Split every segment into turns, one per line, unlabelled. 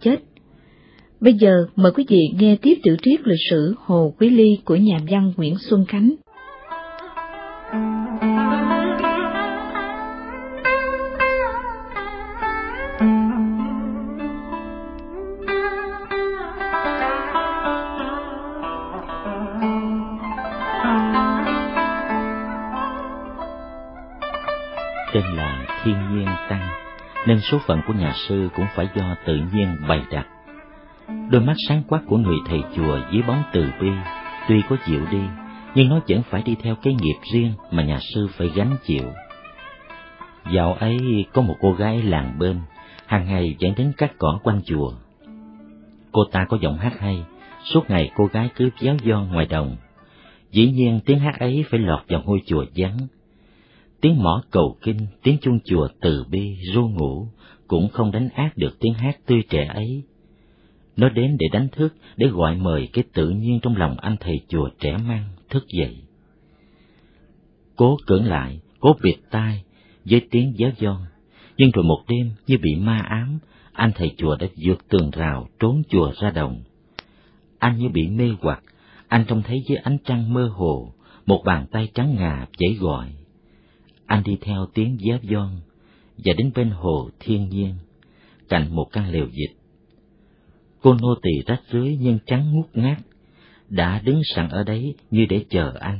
chết. Bây giờ mời quý vị nghe tiếp tiểu thuyết lịch sử Hồ Quý Ly của nhà văn Nguyễn Xuân Khánh.
Nên số phận của nhà sư cũng phải do tự nhiên bày đặt. Đôi mắt sáng quắc của người thầy chùa dưới bóng từ bi, tuy có chịu đi, nhưng nó vẫn phải đi theo cái nghiệp riêng mà nhà sư phải gánh chịu. Dạo ấy có một cô gái làng bên, hàng ngày vẫn đến cắt cỏ quanh chùa. Cô ta có giọng hát hay, suốt ngày cô gái cứ giáo do ngoài đồng. Dĩ nhiên tiếng hát ấy phải lọt vào ngôi chùa vắng. Tiếng mỏ cầu kinh, tiếng chuông chùa từ bi, ru ngủ, cũng không đánh ác được tiếng hát tươi trẻ ấy. Nó đến để đánh thức, để gọi mời cái tự nhiên trong lòng anh thầy chùa trẻ măng thức dậy. Cố cưỡng lại, cố biệt tai, với tiếng giáo giòn, nhưng rồi một đêm như bị ma ám, anh thầy chùa đã vượt tường rào trốn chùa ra đồng. Anh như bị mê hoặc, anh trông thấy dưới ánh trăng mơ hồ, một bàn tay trắng ngà chảy gọi. Anh đi theo tiếng giáo giòn, và đến bên hồ thiên nhiên, cạnh một căn lều dịch. Cô nô tỳ rách rưới nhưng trắng ngút ngát, đã đứng sẵn ở đấy như để chờ anh.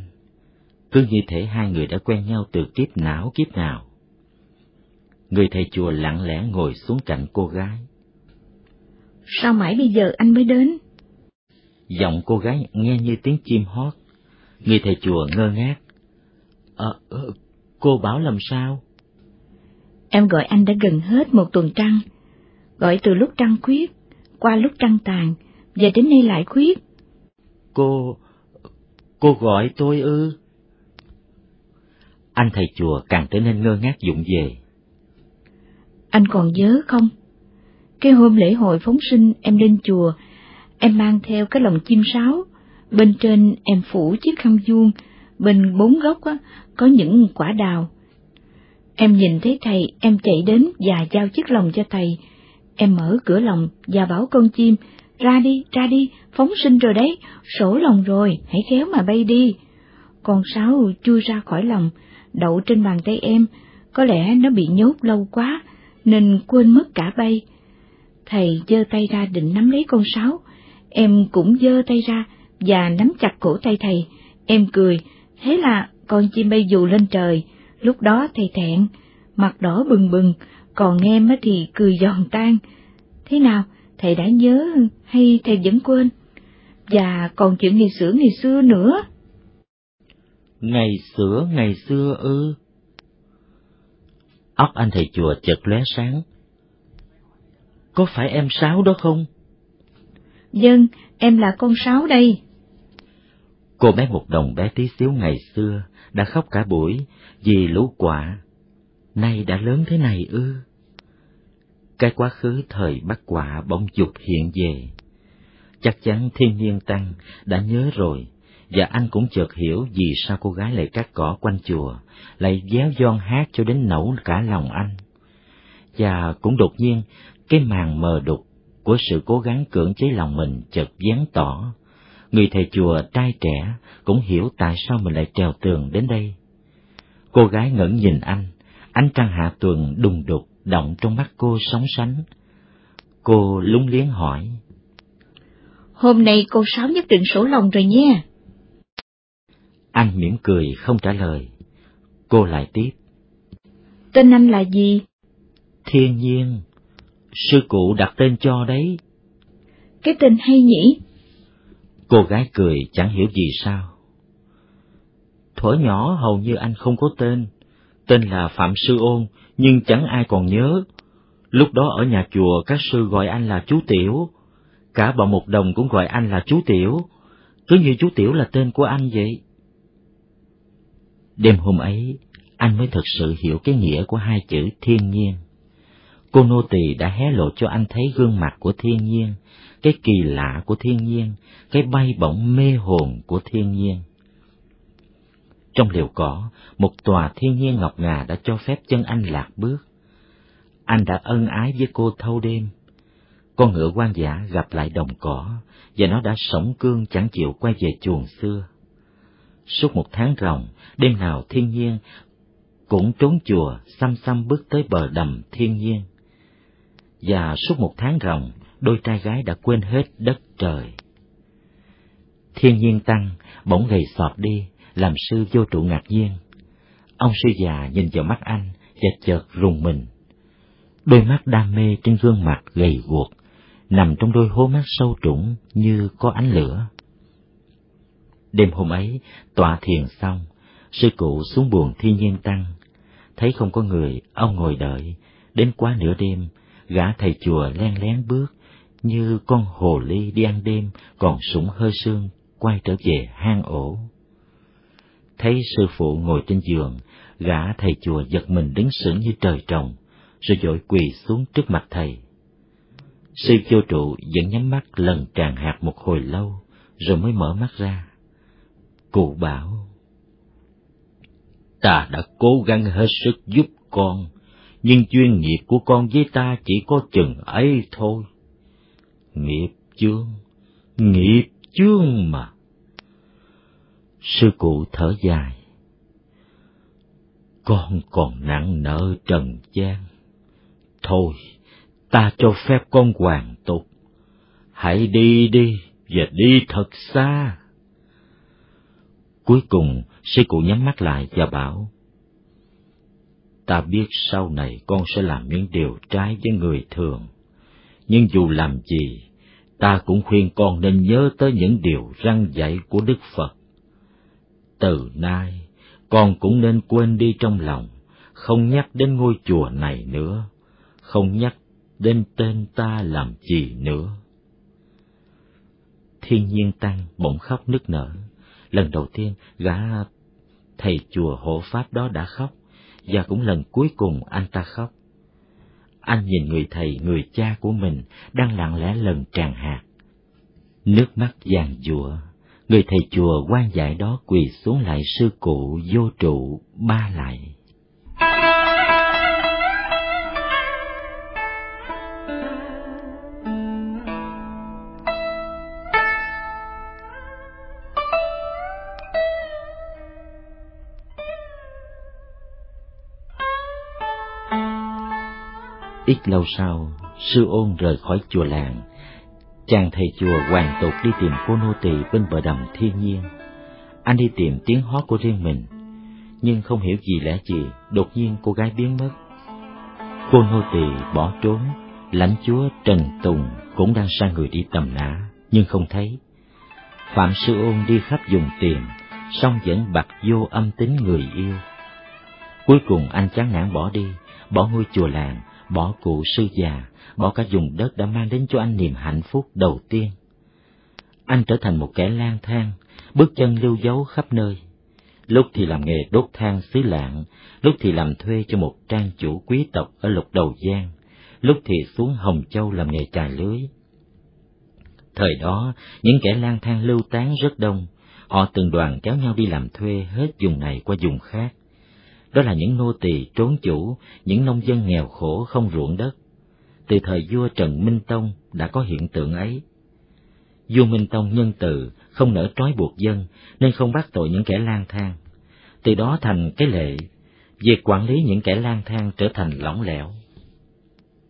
Cứ như thể hai người đã quen nhau từ kiếp não kiếp nào. Người thầy chùa lặng lẽ ngồi xuống cạnh cô gái.
Sao mãi bây giờ anh mới đến?
Giọng cô gái nghe như tiếng chim hót. Người thầy chùa ngơ ngác. Ờ, ờ cô bảo làm sao?
Em gọi anh đã gần hết một tuần trăng. Gọi từ lúc trăng khuyết, qua lúc trăng tàn, và đến nay lại khuyết.
Cô... cô gọi tôi ư? Anh thầy chùa càng trở nên ngơ ngác dụng về.
Anh còn nhớ không? Cái hôm lễ hội phóng sinh em lên chùa, em mang theo cái lồng chim sáo, bên trên em phủ chiếc khăn vuông, bên bốn góc á, có những quả đào. Em nhìn thấy thầy, em chạy đến và giao chiếc lồng cho thầy. Em mở cửa lồng và bảo con chim, ra đi, ra đi, phóng sinh rồi đấy, sổ lồng rồi, hãy khéo mà bay đi. Con sáo chui ra khỏi lồng, đậu trên bàn tay em, có lẽ nó bị nhốt lâu quá, nên quên mất cả bay. Thầy giơ tay ra định nắm lấy con sáo, em cũng giơ tay ra và nắm chặt cổ tay thầy, em cười, thế là con chim bay dù lên trời, lúc đó thầy thẹn, mặt đỏ bừng bừng, còn em thì cười giòn tan. Thế nào, thầy đã nhớ hay thầy vẫn quên? Và còn chuyện ngày xưa ngày xưa nữa.
Ngày xưa ngày xưa ư? Óc anh thầy chùa chợt lóe sáng. Có phải em Sáu đó không?
Dân, em là con Sáu đây.
Cô bé một đồng bé tí xíu ngày xưa đã khóc cả buổi vì lũ quạ. Nay đã lớn thế này ư? Cái quá khứ thời bắt quạ bỗng dục hiện về. Chắc chắn thiên nhiên tăng đã nhớ rồi, và anh cũng chợt hiểu vì sao cô gái lại cắt cỏ quanh chùa, lại déo giòn hát cho đến nẫu cả lòng anh. Và cũng đột nhiên, cái màn mờ đục của sự cố gắng cưỡng chế lòng mình chợt dán tỏ. Người thầy chùa trai trẻ cũng hiểu tại sao mình lại trèo tường đến đây. Cô gái ngẩng nhìn anh, ánh trăng hạ tuần đùng đục động trong mắt cô sóng sánh. Cô lúng liếng hỏi.
Hôm nay cô Sáu nhất định sổ lòng rồi nha.
Anh mỉm cười không trả lời. Cô lại tiếp.
Tên anh là gì?
Thiên nhiên. Sư cụ đặt tên cho đấy.
Cái tên hay nhỉ?
Cô gái cười chẳng hiểu gì sao. Thuở nhỏ hầu như anh không có tên. Tên là Phạm Sư Ôn, nhưng chẳng ai còn nhớ. Lúc đó ở nhà chùa các sư gọi anh là chú Tiểu. Cả bọn một đồng cũng gọi anh là chú Tiểu. Cứ như chú Tiểu là tên của anh vậy. Đêm hôm ấy, anh mới thật sự hiểu cái nghĩa của hai chữ thiên nhiên. Cô nô tỳ đã hé lộ cho anh thấy gương mặt của thiên nhiên, cái kỳ lạ của thiên nhiên, cái bay bổng mê hồn của thiên nhiên. Trong liều cỏ, một tòa thiên nhiên ngọc ngà đã cho phép chân anh lạc bước. Anh đã ân ái với cô thâu đêm. con ngựa quan giả gặp lại đồng cỏ, và nó đã sống cương chẳng chịu quay về chuồng xưa. Suốt một tháng ròng, đêm nào thiên nhiên cũng trốn chùa xăm xăm bước tới bờ đầm thiên nhiên. Và suốt một tháng ròng, đôi trai gái đã quên hết đất trời. Thiên nhiên tăng, bỗng gầy sọp đi, làm sư vô trụ ngạc nhiên. Ông sư già nhìn vào mắt anh và chợt rùng mình. Đôi mắt đam mê trên gương mặt gầy guộc, nằm trong đôi hố mắt sâu trũng như có ánh lửa. Đêm hôm ấy, tọa thiền xong, sư cụ xuống buồn thiên nhiên tăng. Thấy không có người, ông ngồi đợi, đến quá nửa đêm, gã thầy chùa len lén bước, như con hồ ly đi ăn đêm còn sủng hơi sương quay trở về hang ổ. Thấy sư phụ ngồi trên giường, gã thầy chùa giật mình đứng sững như trời trồng, rồi dội quỳ xuống trước mặt thầy. Sư vô trụ vẫn nhắm mắt lần tràn hạt một hồi lâu, rồi mới mở mắt ra. Cụ bảo, Ta đã cố gắng hết sức giúp con, nhưng chuyên nghiệp của con với ta chỉ có chừng ấy thôi. Nghiệp chương nghiệp chương mà. Sư cụ thở dài. Con còn nặng nợ trần gian. Thôi, ta cho phép con hoàn tục. Hãy đi đi, và đi thật xa. Cuối cùng, sư cụ nhắm mắt lại và bảo, Ta biết sau này con sẽ làm những điều trái với người thường, nhưng dù làm gì, ta cũng khuyên con nên nhớ tới những điều răn dạy của Đức Phật. Từ nay, con cũng nên quên đi trong lòng, không nhắc đến ngôi chùa này nữa, không nhắc đến tên ta làm gì nữa. Thiên nhiên tăng bỗng khóc nức nở. Lần đầu tiên, gã thầy chùa hộ pháp đó đã khóc, và cũng lần cuối cùng anh ta khóc. Anh nhìn người thầy, người cha của mình đang lặng lẽ lần tràn hạt. Nước mắt vàng giụa, người thầy chùa quan dạy đó quỳ xuống lại sư cụ vô trụ ba lại. Ít lâu sau, sư ôn rời khỏi chùa làng. Chàng thầy chùa hoàn tục đi tìm cô nô tỳ bên bờ đầm thiên nhiên. Anh đi tìm tiếng hót của riêng mình, nhưng không hiểu gì lẽ gì, đột nhiên cô gái biến mất. Cô nô tỳ bỏ trốn, lãnh chúa Trần Tùng cũng đang sai người đi tầm nã, nhưng không thấy. Phạm Sư Ôn đi khắp dùng tiền, song vẫn bặt vô âm tính người yêu. Cuối cùng anh chán nản bỏ đi, bỏ ngôi chùa làng, bỏ cụ sư già, bỏ cả vùng đất đã mang đến cho anh niềm hạnh phúc đầu tiên. Anh trở thành một kẻ lang thang, bước chân lưu dấu khắp nơi. Lúc thì làm nghề đốt than xứ lạng, lúc thì làm thuê cho một trang chủ quý tộc ở lục đầu giang, lúc thì xuống Hồng Châu làm nghề chài lưới. Thời đó, những kẻ lang thang lưu tán rất đông, họ từng đoàn kéo nhau đi làm thuê hết vùng này qua vùng khác đó là những nô tỳ trốn chủ, những nông dân nghèo khổ không ruộng đất. Từ thời vua Trần Minh Tông đã có hiện tượng ấy. Vua Minh Tông nhân từ, không nỡ trói buộc dân, nên không bắt tội những kẻ lang thang. Từ đó thành cái lệ, việc quản lý những kẻ lang thang trở thành lỏng lẻo.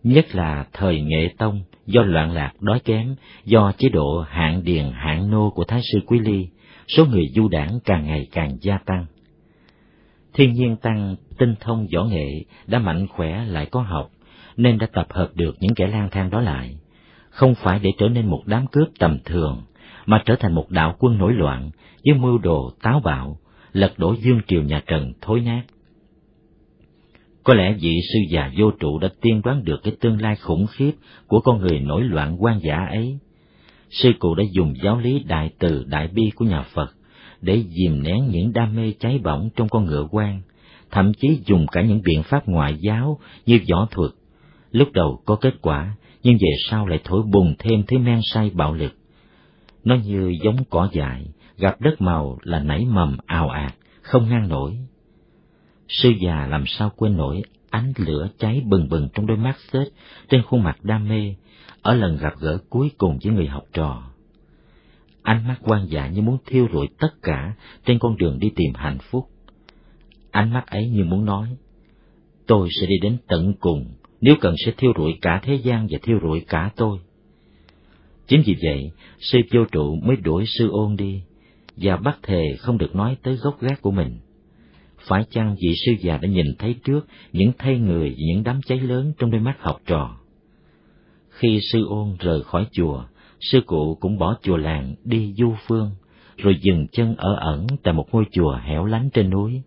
Nhất là thời Nghệ Tông, do loạn lạc đói kém, do chế độ hạn điền hạn nô của Thái sư Quý Ly, số người du đảng càng ngày càng gia tăng. Thiên nhiên tăng tinh thông võ nghệ, đã mạnh khỏe lại có học, nên đã tập hợp được những kẻ lang thang đó lại, không phải để trở nên một đám cướp tầm thường, mà trở thành một đạo quân nổi loạn với mưu đồ táo bạo, lật đổ dương triều nhà Trần thối nát. Có lẽ vị sư già vô trụ đã tiên đoán được cái tương lai khủng khiếp của con người nổi loạn quan giả ấy. Sư cụ đã dùng giáo lý đại từ đại bi của nhà Phật để dìm nén những đam mê cháy bỏng trong con ngựa quan, thậm chí dùng cả những biện pháp ngoại giáo như võ thuật. Lúc đầu có kết quả, nhưng về sau lại thổi bùng thêm thứ men say bạo lực. Nó như giống cỏ dại, gặp đất màu là nảy mầm ào ạt, không ngăn nổi. Sư già làm sao quên nổi ánh lửa cháy bừng bừng trong đôi mắt xếch trên khuôn mặt đam mê, ở lần gặp gỡ cuối cùng với người học trò. Ánh mắt quan dạ như muốn thiêu rụi tất cả trên con đường đi tìm hạnh phúc. Ánh mắt ấy như muốn nói, tôi sẽ đi đến tận cùng, nếu cần sẽ thiêu rụi cả thế gian và thiêu rụi cả tôi. Chính vì vậy, sư vô trụ mới đuổi sư ôn đi, và bắt thề không được nói tới gốc gác của mình. Phải chăng vị sư già đã nhìn thấy trước những thay người và những đám cháy lớn trong đôi mắt học trò? Khi sư ôn rời khỏi chùa, sư cụ cũng bỏ chùa làng đi du phương, rồi dừng chân ở ẩn tại một ngôi chùa hẻo lánh trên núi.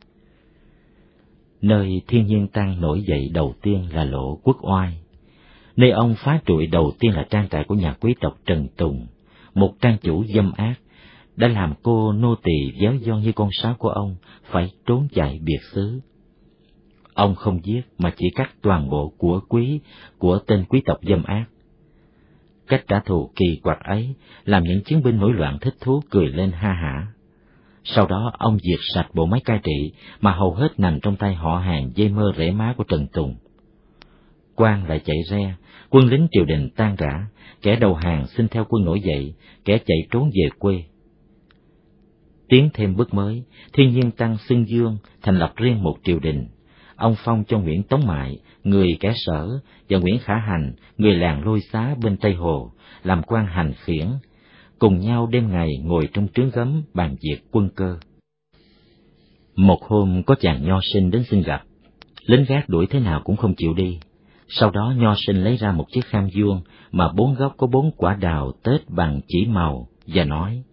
Nơi thiên nhiên tăng nổi dậy đầu tiên là lộ quốc oai. Nơi ông phá trụi đầu tiên là trang trại của nhà quý tộc Trần Tùng, một trang chủ dâm ác, đã làm cô nô tỳ déo don như con sáo của ông phải trốn chạy biệt xứ. Ông không giết mà chỉ cắt toàn bộ của quý của tên quý tộc dâm ác. Cách trả thù kỳ quặc ấy làm những chiến binh nổi loạn thích thú cười lên ha hả. Sau đó ông diệt sạch bộ máy cai trị mà hầu hết nằm trong tay họ hàng dây mơ rễ má của Trần Tùng. quan lại chạy re, quân lính triều đình tan rã, kẻ đầu hàng xin theo quân nổi dậy, kẻ chạy trốn về quê. Tiến thêm bước mới, thiên nhiên tăng xưng dương thành lập riêng một triều đình. Ông phong cho Nguyễn Tống Mại, người kẻ sở, và Nguyễn Khả Hành, người làng lôi xá bên Tây Hồ, làm quan hành khiển, cùng nhau đêm ngày ngồi trong trướng gấm bàn việc quân cơ. Một hôm có chàng nho sinh đến xin gặp, lính gác đuổi thế nào cũng không chịu đi. Sau đó nho sinh lấy ra một chiếc kham vuông mà bốn góc có bốn quả đào tết bằng chỉ màu và nói: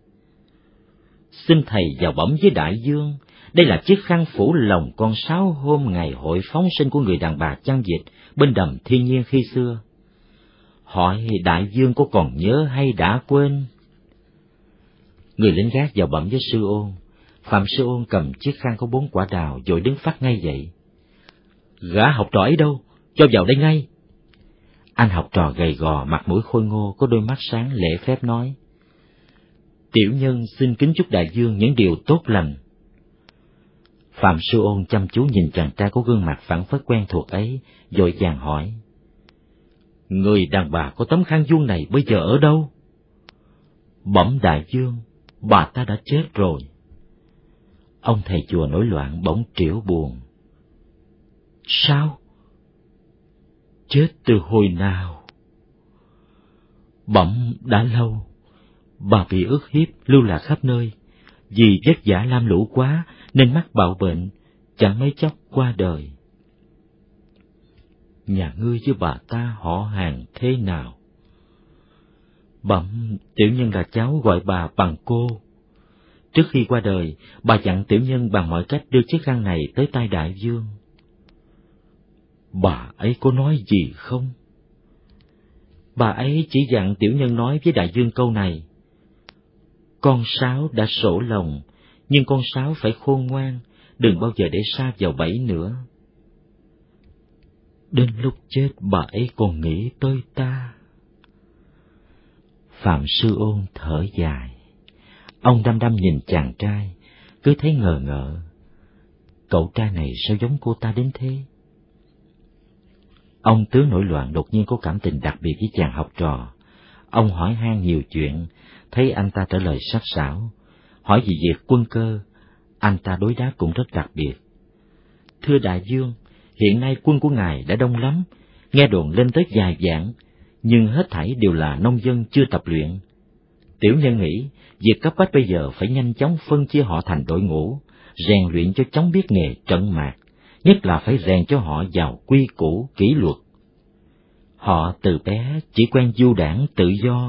xin thầy vào bẩm với đại dương, đây là chiếc khăn phủ lòng con sáo hôm ngày hội phóng sinh của người đàn bà chăn dịch bên đầm thiên nhiên khi xưa. Hỏi đại dương có còn nhớ hay đã quên? Người lính gác vào bẩm với sư ôn, Phạm sư ôn cầm chiếc khăn có bốn quả đào rồi đứng phát ngay dậy. Gã học trò ấy đâu? Cho vào đây ngay. Anh học trò gầy gò, mặt mũi khôi ngô, có đôi mắt sáng lễ phép nói. Tiểu nhân xin kính chúc đại dương những điều tốt lành. Phạm Sư Ôn chăm chú nhìn chàng trai có gương mặt phản phất quen thuộc ấy, dội chàng hỏi. Người đàn bà có tấm khăn vuông này bây giờ ở đâu? Bẩm đại dương, bà ta đã chết rồi. Ông thầy chùa nổi loạn bỗng triểu buồn. Sao? Chết từ hồi nào? Bẩm đã lâu bà bị ức hiếp lưu lạc khắp nơi vì vất vả lam lũ quá, nên mắc bạo bệnh chẳng mấy chốc qua đời. Nhà ngươi với bà ta họ hàng thế nào? Bẩm tiểu nhân là cháu gọi bà bằng cô. Trước khi qua đời, bà dặn tiểu nhân bằng mọi cách đưa chiếc khăn này tới tay đại dương bà ấy có nói gì không? Bà ấy chỉ dặn tiểu nhân nói với đại dương câu này con sáo đã sổ lòng, nhưng con sáo phải khôn ngoan, đừng bao giờ để xa vào bẫy nữa. Đến lúc chết bà ấy còn nghĩ tới ta. Phạm Sư Ôn thở dài. Ông đăm đăm nhìn chàng trai, cứ thấy ngờ ngợ. Cậu trai này sao giống cô ta đến thế? Ông tướng nổi loạn đột nhiên có cảm tình đặc biệt với chàng học trò. Ông hỏi han nhiều chuyện, thấy anh ta trả lời sắc sảo, hỏi về việc quân cơ, anh ta đối đáp cũng rất đặc biệt. Thưa đại dương, hiện nay quân của ngài đã đông lắm, nghe đồn lên tới dài dạng, nhưng hết thảy đều là nông dân chưa tập luyện. Tiểu nhân nghĩ, việc cấp bách bây giờ phải nhanh chóng phân chia họ thành đội ngũ, rèn luyện cho chóng biết nghề trận mạc, nhất là phải rèn cho họ vào quy củ, kỷ luật. Họ từ bé chỉ quen du đảng tự do,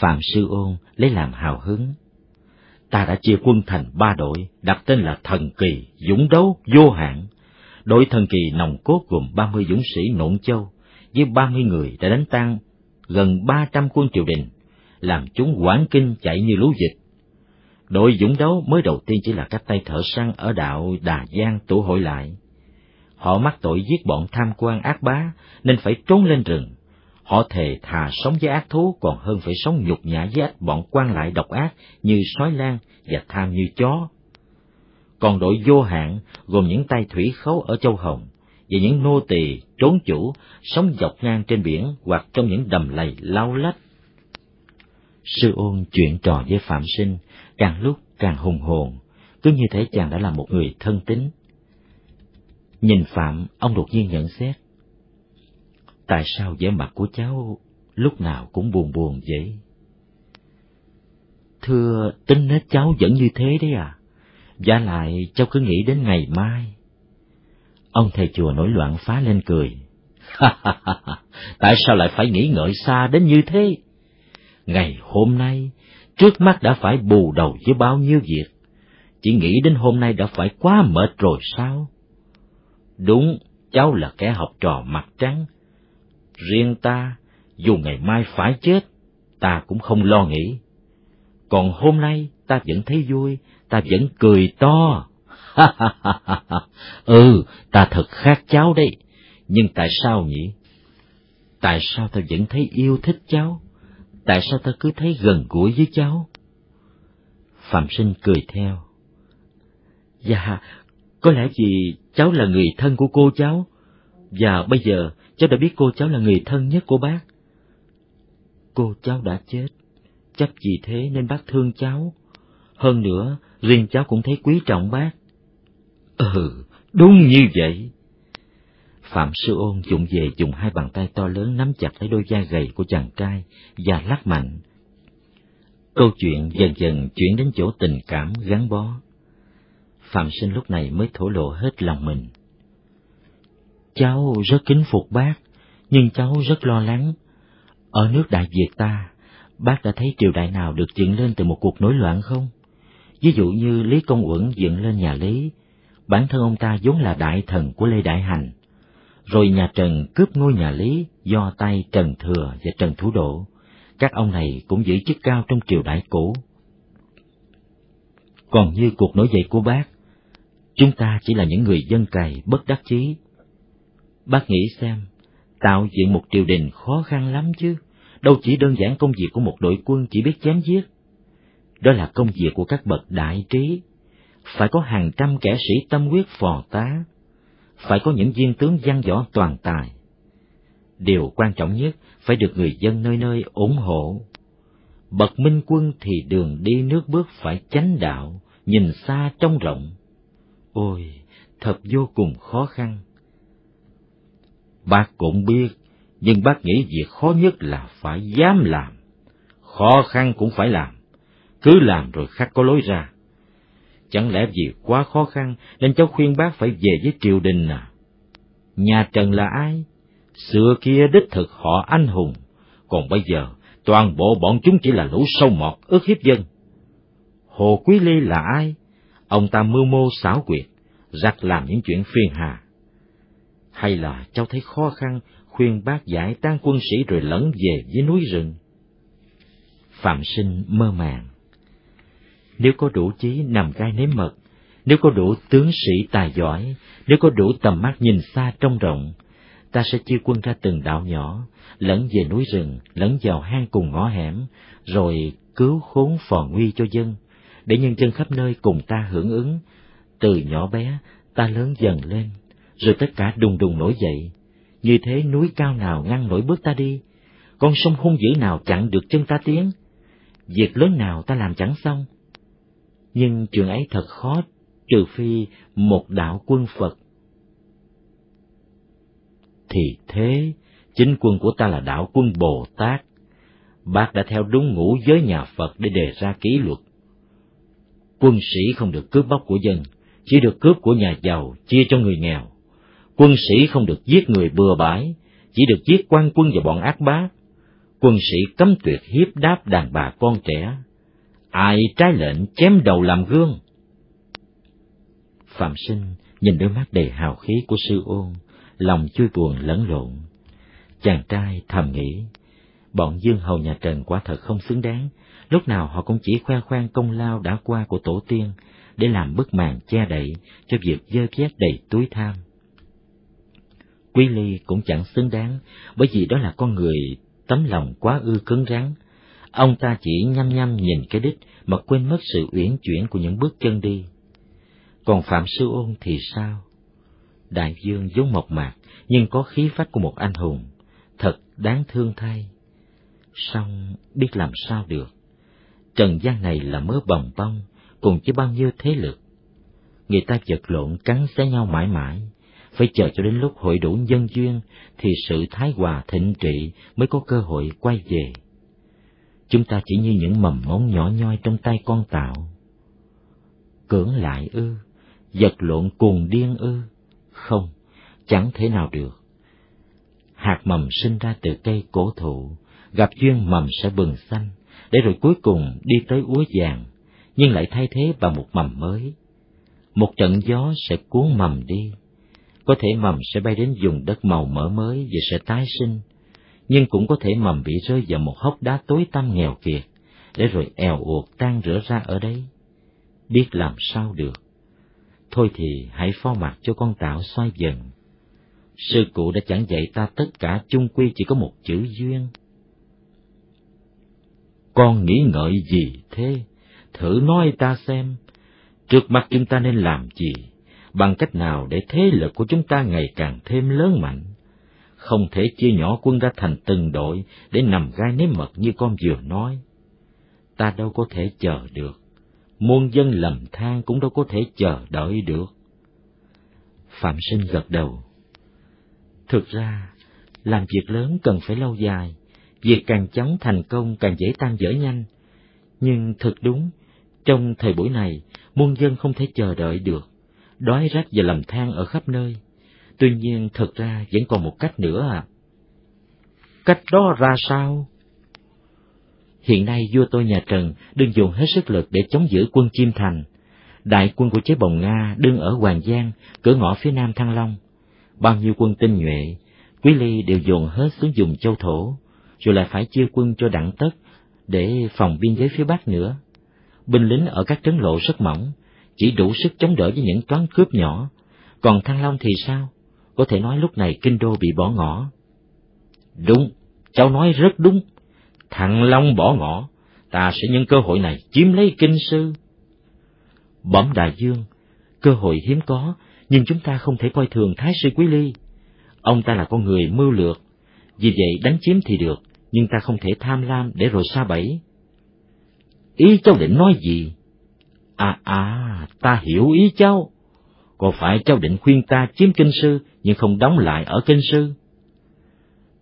Phạm Sư Ôn lấy làm hào hứng. Ta đã chia quân thành ba đội, đặt tên là Thần Kỳ, dũng đấu, vô hạn. Đội Thần Kỳ nòng cốt gồm ba mươi dũng sĩ nộn châu, với ba mươi người đã đánh tan gần ba trăm quân triều đình, làm chúng quán kinh chạy như lũ dịch. Đội dũng đấu mới đầu tiên chỉ là các tay thợ săn ở đạo Đà Giang tụ hội lại. Họ mắc tội giết bọn tham quan ác bá, nên phải trốn lên rừng, Họ thề thà sống với ác thú còn hơn phải sống nhục nhã với ách bọn quan lại độc ác như sói lan và tham như chó. Còn đội vô hạn gồm những tay thủy khấu ở châu Hồng, và những nô tỳ trốn chủ sống dọc ngang trên biển hoặc trong những đầm lầy lao lách. Sư ôn chuyện trò với Phạm Sinh càng lúc càng hùng hồn, cứ như thể chàng đã là một người thân tín. Nhìn Phạm, ông đột nhiên nhận xét. Tại sao vẻ mặt của cháu lúc nào cũng buồn buồn vậy? Thưa, tính nết cháu vẫn như thế đấy à? Giả lại cháu cứ nghĩ đến ngày mai. Ông thầy chùa nổi loạn phá lên cười. Tại sao lại phải nghĩ ngợi xa đến như thế? Ngày hôm nay, trước mắt đã phải bù đầu với bao nhiêu việc. Chỉ nghĩ đến hôm nay đã phải quá mệt rồi sao? Đúng, cháu là kẻ học trò mặt trắng. Riêng ta, dù ngày mai phải chết, ta cũng không lo nghĩ. Còn hôm nay ta vẫn thấy vui, ta vẫn cười to. ừ, ta thật khác cháu đấy, nhưng tại sao nhỉ? Tại sao ta vẫn thấy yêu thích cháu? Tại sao ta cứ thấy gần gũi với cháu? Phạm Sinh cười theo. Dạ, có lẽ vì cháu là người thân của cô cháu, và bây giờ cháu đã biết cô cháu là người thân nhất của bác. Cô cháu đã chết, chắc vì thế nên bác thương cháu. Hơn nữa, riêng cháu cũng thấy quý trọng bác. Ừ, đúng như vậy. Phạm Sư Ôn dụng về dùng hai bàn tay to lớn nắm chặt lấy đôi da gầy của chàng trai và lắc mạnh. Câu chuyện dần dần chuyển đến chỗ tình cảm gắn bó. Phạm Sinh lúc này mới thổ lộ hết lòng mình. Cháu rất kính phục bác, nhưng cháu rất lo lắng. Ở nước Đại Việt ta, bác đã thấy triều đại nào được dựng lên từ một cuộc nổi loạn không? Ví dụ như Lý Công Uẩn dựng lên nhà Lý, bản thân ông ta vốn là đại thần của Lê Đại Hành. Rồi nhà Trần cướp ngôi nhà Lý do tay Trần Thừa và Trần Thủ Độ. Các ông này cũng giữ chức cao trong triều đại cũ. Còn như cuộc nổi dậy của bác, chúng ta chỉ là những người dân cày bất đắc chí. Bác nghĩ xem, tạo dựng một triều đình khó khăn lắm chứ, đâu chỉ đơn giản công việc của một đội quân chỉ biết chém giết. Đó là công việc của các bậc đại trí, phải có hàng trăm kẻ sĩ tâm huyết phò tá, phải có những viên tướng văn võ toàn tài. Điều quan trọng nhất phải được người dân nơi nơi ủng hộ. Bậc minh quân thì đường đi nước bước phải chánh đạo, nhìn xa trông rộng. Ôi, thật vô cùng khó khăn. Bác cũng biết, nhưng bác nghĩ việc khó nhất là phải dám làm. Khó khăn cũng phải làm, cứ làm rồi khắc có lối ra. Chẳng lẽ vì quá khó khăn nên cháu khuyên bác phải về với triều đình à? Nhà Trần là ai? Xưa kia đích thực họ anh hùng, còn bây giờ toàn bộ bọn chúng chỉ là lũ sâu mọt ước hiếp dân. Hồ Quý Ly là ai? Ông ta mưu mô xảo quyệt, giặc làm những chuyện phiền hà. Hay là cháu thấy khó khăn khuyên bác giải tan quân sĩ rồi lẫn về với núi rừng? Phạm sinh mơ màng nếu có đủ trí nằm gai nếm mật, nếu có đủ tướng sĩ tài giỏi, nếu có đủ tầm mắt nhìn xa trông rộng, ta sẽ chia quân ra từng đạo nhỏ, lẫn về núi rừng, lẫn vào hang cùng ngõ hẻm, rồi cứu khốn phò nguy cho dân, để nhân dân khắp nơi cùng ta hưởng ứng. Từ nhỏ bé, ta lớn dần lên, rồi tất cả đùng đùng nổi dậy. Như thế núi cao nào ngăn nổi bước ta đi, con sông hung dữ nào chặn được chân ta tiến, việc lớn nào ta làm chẳng xong, nhưng chuyện ấy thật khó trừ phi một đạo quân Phật. Thì thế, chính quân của ta là đạo quân Bồ Tát. Bác đã theo đúng ngũ giới nhà Phật để đề ra kỷ luật. Quân sĩ không được cướp bóc của dân, chỉ được cướp của nhà giàu, chia cho người nghèo. Quân sĩ không được giết người bừa bãi, chỉ được giết quan quân và bọn ác bá. Quân sĩ cấm tuyệt hiếp đáp đàn bà con trẻ, ai trái lệnh chém đầu làm gương. Phạm sinh nhìn đôi mắt đầy hào khí của sư ôn, lòng chui buồn lẫn lộn. Chàng trai thầm nghĩ, bọn dương hầu nhà Trần quả thật không xứng đáng, lúc nào họ cũng chỉ khoe khoang công lao đã qua của tổ tiên, để làm bức màn che đậy cho việc dơ vét đầy túi tham. Quý Ly cũng chẳng xứng đáng, bởi vì đó là con người tấm lòng quá ư cứng rắn, Ông ta chỉ nhăm nhăm nhìn cái đích mà quên mất sự uyển chuyển của những bước chân đi. Còn Phạm Sư Ôn thì sao? Đại dương vốn mộc mạc, nhưng có khí phách của một anh hùng, thật đáng thương thay. Song biết làm sao được. Trần gian này là mớ bồng bông, cùng với bao nhiêu thế lực. Người ta vật lộn cắn xé nhau mãi mãi, phải chờ cho đến lúc hội đủ nhân duyên thì sự thái hòa thịnh trị mới có cơ hội quay về. Chúng ta chỉ như những mầm ngón nhỏ nhoi trong tay con tạo. Cưỡng lại ư, vật lộn cuồng điên ư, không, chẳng thể nào được. Hạt mầm sinh ra từ cây cổ thụ, gặp duyên mầm sẽ bừng xanh, để rồi cuối cùng đi tới úa vàng, nhưng lại thay thế bằng một mầm mới. Một trận gió sẽ cuốn mầm đi, có thể mầm sẽ bay đến vùng đất màu mỡ mới và sẽ tái sinh, nhưng cũng có thể mầm bị rơi vào một hốc đá tối tăm nghèo kiệt, để rồi èo uột tan rửa ra ở đấy. Biết làm sao được. Thôi thì hãy phó mặt cho con tạo xoay dần. Sư cụ đã chẳng dạy ta tất cả chung quy chỉ có một chữ duyên. Con nghĩ ngợi gì thế? Thử nói ta xem, trước mặt chúng ta nên làm gì? Bằng cách nào để thế lực của chúng ta ngày càng thêm lớn mạnh? Không thể chia nhỏ quân ra thành từng đội để nằm gai nếm mật như con vừa nói. Ta đâu có thể chờ được. Muôn dân lầm than cũng đâu có thể chờ đợi được. Phạm sinh gật đầu. Thực ra, làm việc lớn cần phải lâu dài, việc càng chóng thành công càng dễ tan dở nhanh. Nhưng thật đúng, trong thời buổi này, muôn dân không thể chờ đợi được, đói rách và lầm than ở khắp nơi. Tuy nhiên thật ra vẫn còn một cách nữa à. Cách đó ra sao? Hiện nay vua tôi nhà Trần đương dùng hết sức lực để chống giữ quân Chiêm Thành. Đại quân của chế bồng Nga đương ở Hoàng Giang, cửa ngõ phía nam Thăng Long. Bao nhiêu quân tinh nhuệ, Quý Ly đều dồn hết xuống dùng châu thổ, rồi lại phải chia quân cho đặng tất để phòng biên giới phía bắc nữa. Binh lính ở các trấn lộ rất mỏng, chỉ đủ sức chống đỡ với những toán cướp nhỏ. Còn Thăng Long thì sao? Có thể nói lúc này kinh đô bị bỏ ngỏ. Đúng, cháu nói rất đúng. Thăng Long bỏ ngỏ, ta sẽ nhân cơ hội này chiếm lấy kinh sư. Bẩm đại dương, cơ hội hiếm có, nhưng chúng ta không thể coi thường Thái sư Quý Ly. Ông ta là con người mưu lược, vì vậy đánh chiếm thì được, nhưng ta không thể tham lam để rồi xa bẫy. Ý cháu định nói gì? À à, ta hiểu ý cháu. Có phải cháu định khuyên ta chiếm kinh sư nhưng không đóng lại ở kinh sư?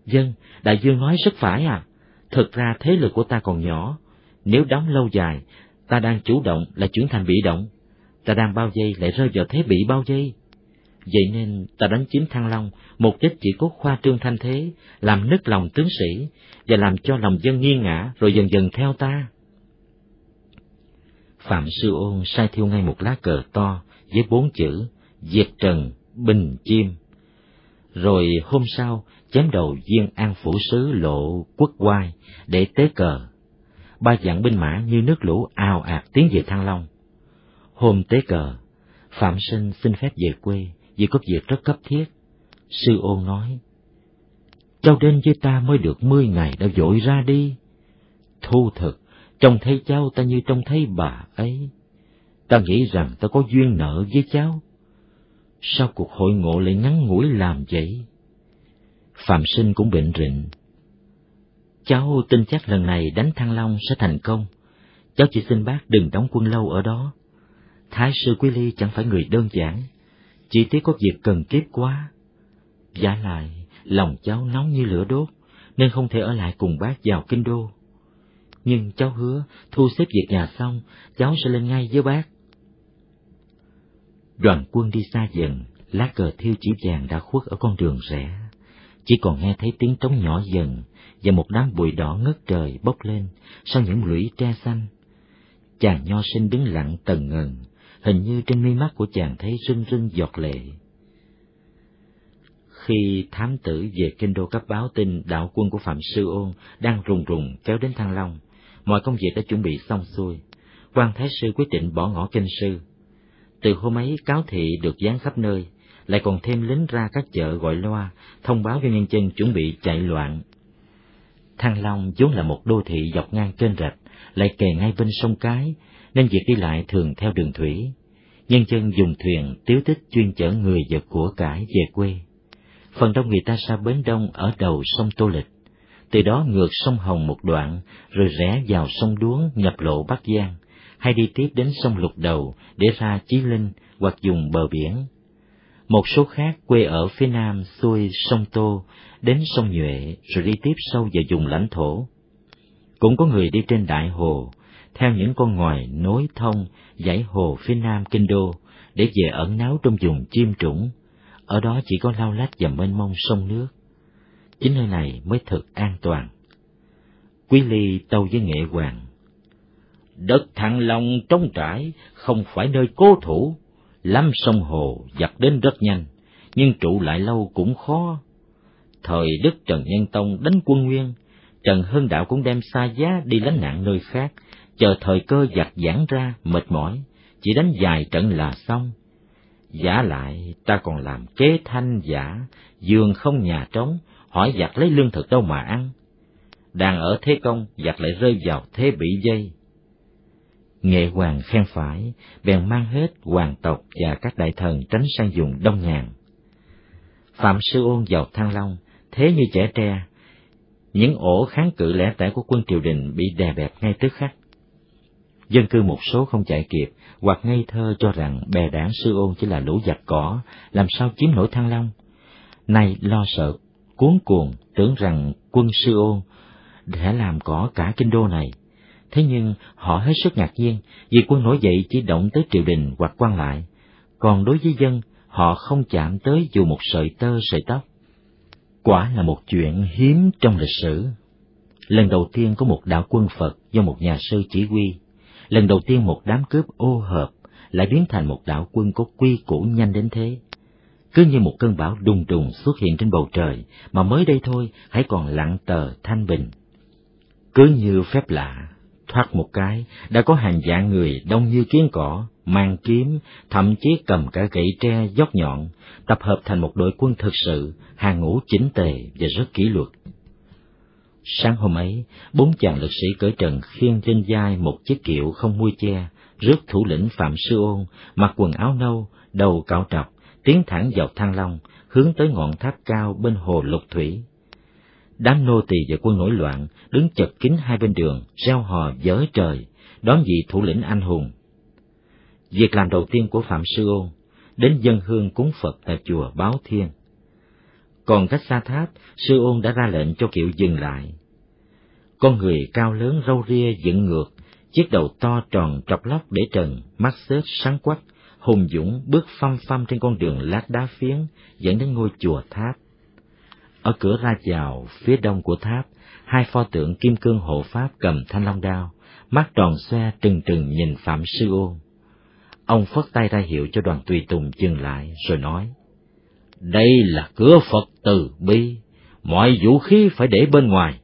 Dân, đại dương nói rất phải à. Thực ra thế lực của ta còn nhỏ. Nếu đóng lâu dài, ta đang chủ động là chuyển thành bị động. Ta đang bao dây lại rơi vào thế bị bao dây. Vậy nên ta đánh chiếm Thăng Long, mục đích chỉ có khoa trương thanh thế, làm nứt lòng tướng sĩ, và làm cho lòng dân nghiêng ngã rồi dần dần theo ta. Phạm Sư Ôn sai thiêu ngay một lá cờ to với bốn chữ Diệt Trần, Bình Chim. Rồi hôm sau chém đầu viên an phủ sứ lộ quốc quai để tế cờ. Ba dặn binh mã như nước lũ ào ạt tiến về Thăng Long. Hôm tế cờ, Phạm Sinh xin phép về quê vì có việc rất cấp thiết. Sư ôn nói, Cháu đến với ta mới được mươi ngày đã vội ra đi. Thu thực, trông thấy cháu ta như trông thấy bà ấy. Ta nghĩ rằng ta có duyên nợ với cháu. Sao cuộc hội ngộ lại ngắn ngủi làm vậy? Phạm Sinh cũng bệnh rịnh. Cháu tin chắc lần này đánh Thăng Long sẽ thành công. Cháu chỉ xin bác đừng đóng quân lâu ở đó. Thái sư Quý Ly chẳng phải người đơn giản, chỉ tiếc có việc cần kiếp quá. Giả lại, lòng cháu nóng như lửa đốt, nên không thể ở lại cùng bác vào kinh đô nhưng cháu hứa thu xếp việc nhà xong, cháu sẽ lên ngay với bác. Đoàn quân đi xa dần, lá cờ thiêu chỉ vàng đã khuất ở con đường rẽ. Chỉ còn nghe thấy tiếng trống nhỏ dần và một đám bụi đỏ ngất trời bốc lên sau những lũy tre xanh. Chàng nho sinh đứng lặng tần ngần, hình như trên mi mắt của chàng thấy rưng rưng giọt lệ. Khi thám tử về kinh đô cấp báo tin đạo quân của Phạm Sư Ôn đang rùng rùng kéo đến Thăng Long, mọi công việc đã chuẩn bị xong xuôi. quan thái sư quyết định bỏ ngỏ kinh sư. Từ hôm ấy cáo thị được dán khắp nơi, lại còn thêm lính ra các chợ gọi loa, thông báo cho nhân dân chuẩn bị chạy loạn. Thăng Long vốn là một đô thị dọc ngang kênh rạch, lại kề ngay bên sông Cái, nên việc đi lại thường theo đường thủy. nhân dân dùng thuyền tiếu tích chuyên chở người và của cải về quê. Phần đông người ta ra bến đông ở đầu sông Tô Lịch, từ đó ngược sông Hồng một đoạn, rồi rẽ vào sông Đuống nhập lộ Bắc Giang, hay đi tiếp đến sông Lục Đầu để ra Chí Linh hoặc dùng bờ biển. Một số khác quê ở phía nam xuôi sông Tô đến sông Nhuệ rồi đi tiếp sâu vào vùng lãnh thổ. Cũng có người đi trên đại hồ, theo những con ngòi nối thông dãy hồ phía nam kinh đô để về ẩn náu trong vùng chim trũng, ở đó chỉ có lau lách và mênh mông sông nước. Chính nơi này mới thực an toàn. Quý Ly tâu với Nghệ Hoàng. Đất Thăng Long trống trải, không phải nơi cố thủ, lắm sông hồ giặt đến rất nhanh, nhưng trụ lại lâu cũng khó. Thời Đức Trần Nhân Tông đánh quân Nguyên, Trần Hưng Đạo cũng đem xa giá đi lánh nạn nơi khác, chờ thời cơ giặt giãn ra, mệt mỏi, chỉ đánh dài trận là xong. Giả lại, ta còn làm kế thanh giả, giường không nhà trống, hỏi giặt lấy lương thực đâu mà ăn. Đang ở thế công, giặt lại rơi vào thế bị dây. Nghệ hoàng khen phải, bèn mang hết hoàng tộc và các đại thần tránh sang dùng đông nhàn Phạm Sư Ôn vào Thăng Long, thế như trẻ tre, những ổ kháng cự lẻ tẻ của quân triều đình bị đè bẹp ngay tức khắc. Dân cư một số không chạy kịp, hoặc ngây thơ cho rằng bè đảng sư ôn chỉ là lũ giặc cỏ, làm sao chiếm nổi thăng long. Nay lo sợ, cuốn cuồng, tưởng rằng quân sư ôn đã làm cỏ cả kinh đô này. Thế nhưng họ hết sức ngạc nhiên vì quân nổi dậy chỉ động tới triều đình hoặc quan lại, còn đối với dân họ không chạm tới dù một sợi tơ sợi tóc. Quả là một chuyện hiếm trong lịch sử. Lần đầu tiên có một đạo quân Phật do một nhà sư chỉ huy lần đầu tiên một đám cướp ô hợp lại biến thành một đạo quân có quy củ nhanh đến thế. Cứ như một cơn bão đùng đùng xuất hiện trên bầu trời, mà mới đây thôi hãy còn lặng tờ thanh bình. Cứ như phép lạ, thoát một cái, đã có hàng vạn người đông như kiến cỏ, mang kiếm, thậm chí cầm cả gậy tre dốc nhọn, tập hợp thành một đội quân thực sự, hàng ngũ chỉnh tề và rất kỷ luật. Sáng hôm ấy, bốn chàng lực sĩ cởi trần khiêng trên vai một chiếc kiệu không mui che, rước thủ lĩnh Phạm Sư Ôn, mặc quần áo nâu, đầu cạo trọc, tiến thẳng vào Thăng Long, hướng tới ngọn tháp cao bên hồ Lục Thủy. Đám nô tỳ và quân nổi loạn đứng chật kín hai bên đường, reo hò dở trời, đón vị thủ lĩnh anh hùng. Việc làm đầu tiên của Phạm Sư Ôn, đến dân hương cúng Phật tại chùa Báo Thiên. Còn cách xa tháp, sư ôn đã ra lệnh cho kiệu dừng lại. Con người cao lớn râu ria dựng ngược, chiếc đầu to tròn trọc lóc để trần, mắt xếp sáng quắc, hùng dũng bước phăm phăm trên con đường lát đá phiến dẫn đến ngôi chùa tháp. Ở cửa ra vào phía đông của tháp, hai pho tượng kim cương hộ pháp cầm thanh long đao, mắt tròn xoe trừng trừng nhìn Phạm Sư Ôn. Ông phất tay ra hiệu cho đoàn tùy tùng dừng lại, rồi nói, đây là cửa Phật từ bi, mọi vũ khí phải để bên ngoài.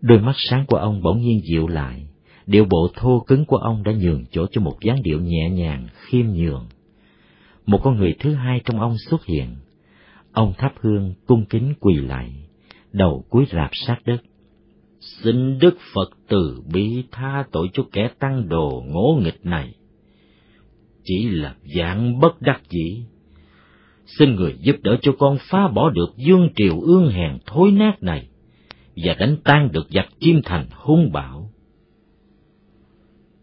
Đôi mắt sáng của ông bỗng nhiên dịu lại, điệu bộ thô cứng của ông đã nhường chỗ cho một dáng điệu nhẹ nhàng, khiêm nhường. Một con người thứ hai trong ông xuất hiện. Ông thắp hương cung kính quỳ lại, đầu cúi rạp sát đất. Xin Đức Phật từ bi tha tội cho kẻ tăng đồ ngỗ nghịch này. Chỉ là dạng bất đắc dĩ, xin người giúp đỡ cho con phá bỏ được dương triều ương hèn thối nát này và đánh tan được giặc chim thành hung bạo.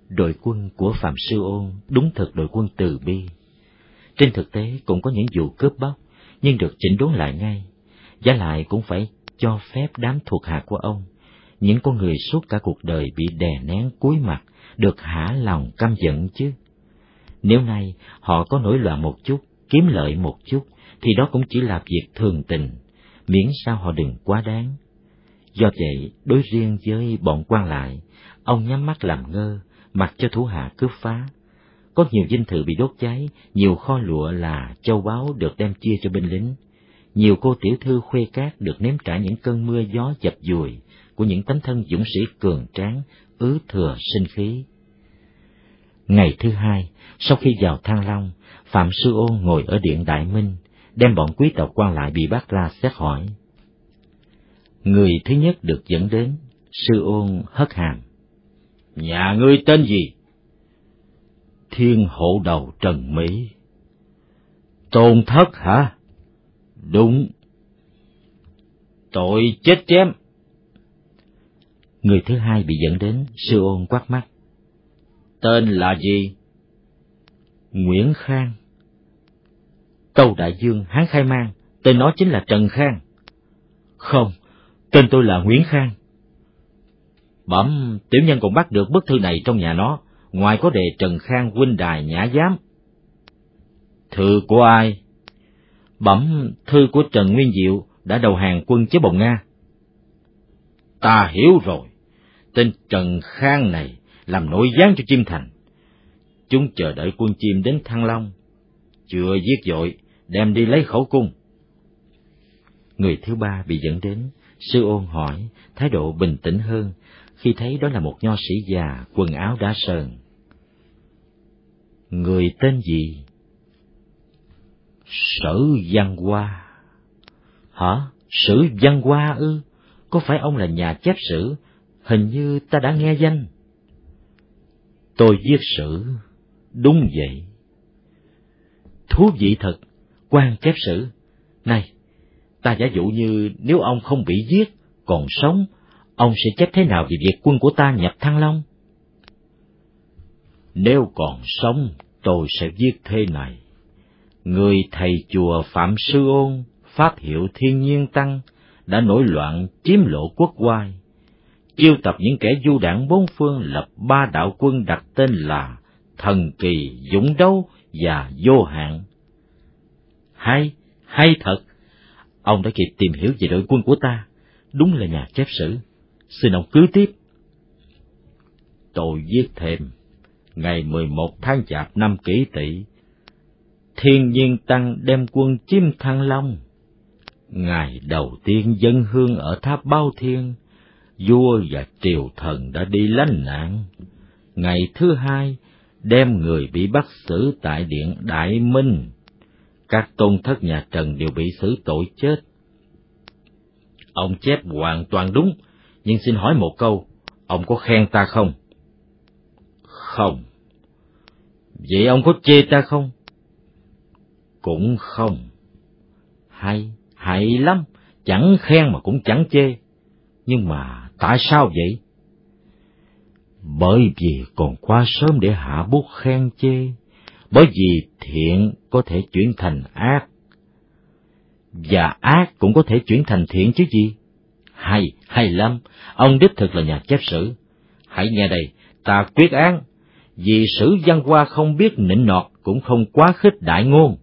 Đội quân của Phạm Sư Ôn đúng thật đội quân từ bi. Trên thực tế cũng có những vụ cướp bóc, nhưng được chỉnh đốn lại ngay. Giá lại cũng phải cho phép đám thuộc hạ của ông, những con người suốt cả cuộc đời bị đè nén cúi mặt, được hả lòng căm giận chứ. Nếu nay họ có nổi loạn một chút, kiếm lợi một chút, thì đó cũng chỉ là việc thường tình, miễn sao họ đừng quá đáng. Do vậy, đối riêng với bọn quan lại, ông nhắm mắt làm ngơ, mặc cho thủ hạ cướp phá. Có nhiều dinh thự bị đốt cháy, nhiều kho lụa là châu báu được đem chia cho binh lính. Nhiều cô tiểu thư khuê cát được nếm trải những cơn mưa gió dập dùi của những tấm thân dũng sĩ cường tráng, ứ thừa sinh khí. Ngày thứ hai, sau khi vào Thăng Long, Phạm Sư Ôn ngồi ở điện Đại Minh, đem bọn quý tộc quan lại bị bắt ra xét hỏi. Người thứ nhất được dẫn đến, Sư Ôn hất hàm. Nhà ngươi tên gì?
thiên hộ đầu Trần Mỹ. Tôn thất hả? Đúng. Tội chết chém.
Người thứ hai bị dẫn đến, sư ôn quát mắt.
Tên là gì?
Nguyễn Khang. Tâu Đại Dương Hán Khai Mang, tên nó chính là Trần Khang. Không, tên tôi là Nguyễn Khang.
Bẩm, tiểu nhân còn bắt được bức thư này trong nhà nó, ngoài có đề Trần Khang huynh đài nhã giám. Thư của ai?
Bẩm, thư của Trần Nguyên Diệu đã đầu hàng quân chế bồng Nga.
Ta hiểu rồi, tên Trần Khang này làm nổi gián cho Chim Thành. Chúng chờ đợi quân chim đến Thăng Long, chưa giết dội, đem đi lấy khẩu cung.
Người thứ ba bị dẫn đến, sư ôn hỏi, thái độ bình tĩnh hơn, khi thấy đó là một nho sĩ già, quần áo đã sờn. Người tên gì?
Sử Văn Hoa.
Hả? Sử Văn Hoa ư? Có phải ông là nhà chép sử? Hình như ta đã nghe danh.
Tôi viết sử, đúng vậy.
Thú vị thật, quan chép sử. Này, ta giả dụ như nếu ông không bị giết, còn sống, ông sẽ chép thế nào về việc quân của ta nhập Thăng Long?
Nếu còn sống, tôi sẽ viết thế này. Người thầy chùa Phạm Sư Ôn, phát hiệu thiên nhiên tăng, đã nổi loạn chiếm lộ quốc oai, chiêu tập những kẻ du đảng bốn phương lập ba đạo quân đặt tên là Thần Kỳ, Dũng Đấu và Vô Hạn.
Hay, hay thật! Ông đã kịp tìm hiểu về đội quân của ta, đúng là nhà chép sử. Xin ông cứ tiếp.
Tôi viết thêm, ngày 11 tháng Chạp năm kỷ tỵ, Thiên Nhiên Tăng đem quân chiếm Thăng Long. Ngày đầu tiên dân hương ở tháp Bao Thiên, vua và triều thần đã đi lánh nạn. Ngày thứ hai, đem người bị bắt xử tại điện Đại Minh. Các tôn thất nhà Trần đều bị xử tội chết. Ông chép hoàn toàn đúng, nhưng xin hỏi một câu, ông có khen ta không? Không. Vậy ông có chê ta không? Cũng không. Hay, hay lắm, chẳng khen mà cũng chẳng chê. Nhưng mà tại sao vậy? Bởi vì còn quá sớm để hạ bút khen chê, bởi vì thiện có thể chuyển thành ác, và ác cũng có thể chuyển thành thiện chứ gì. Hay, hay lắm, ông đích thực là nhà chép sử. Hãy nghe đây, ta quyết án, vì sử văn hoa không biết nịnh nọt cũng không quá khích đại ngôn.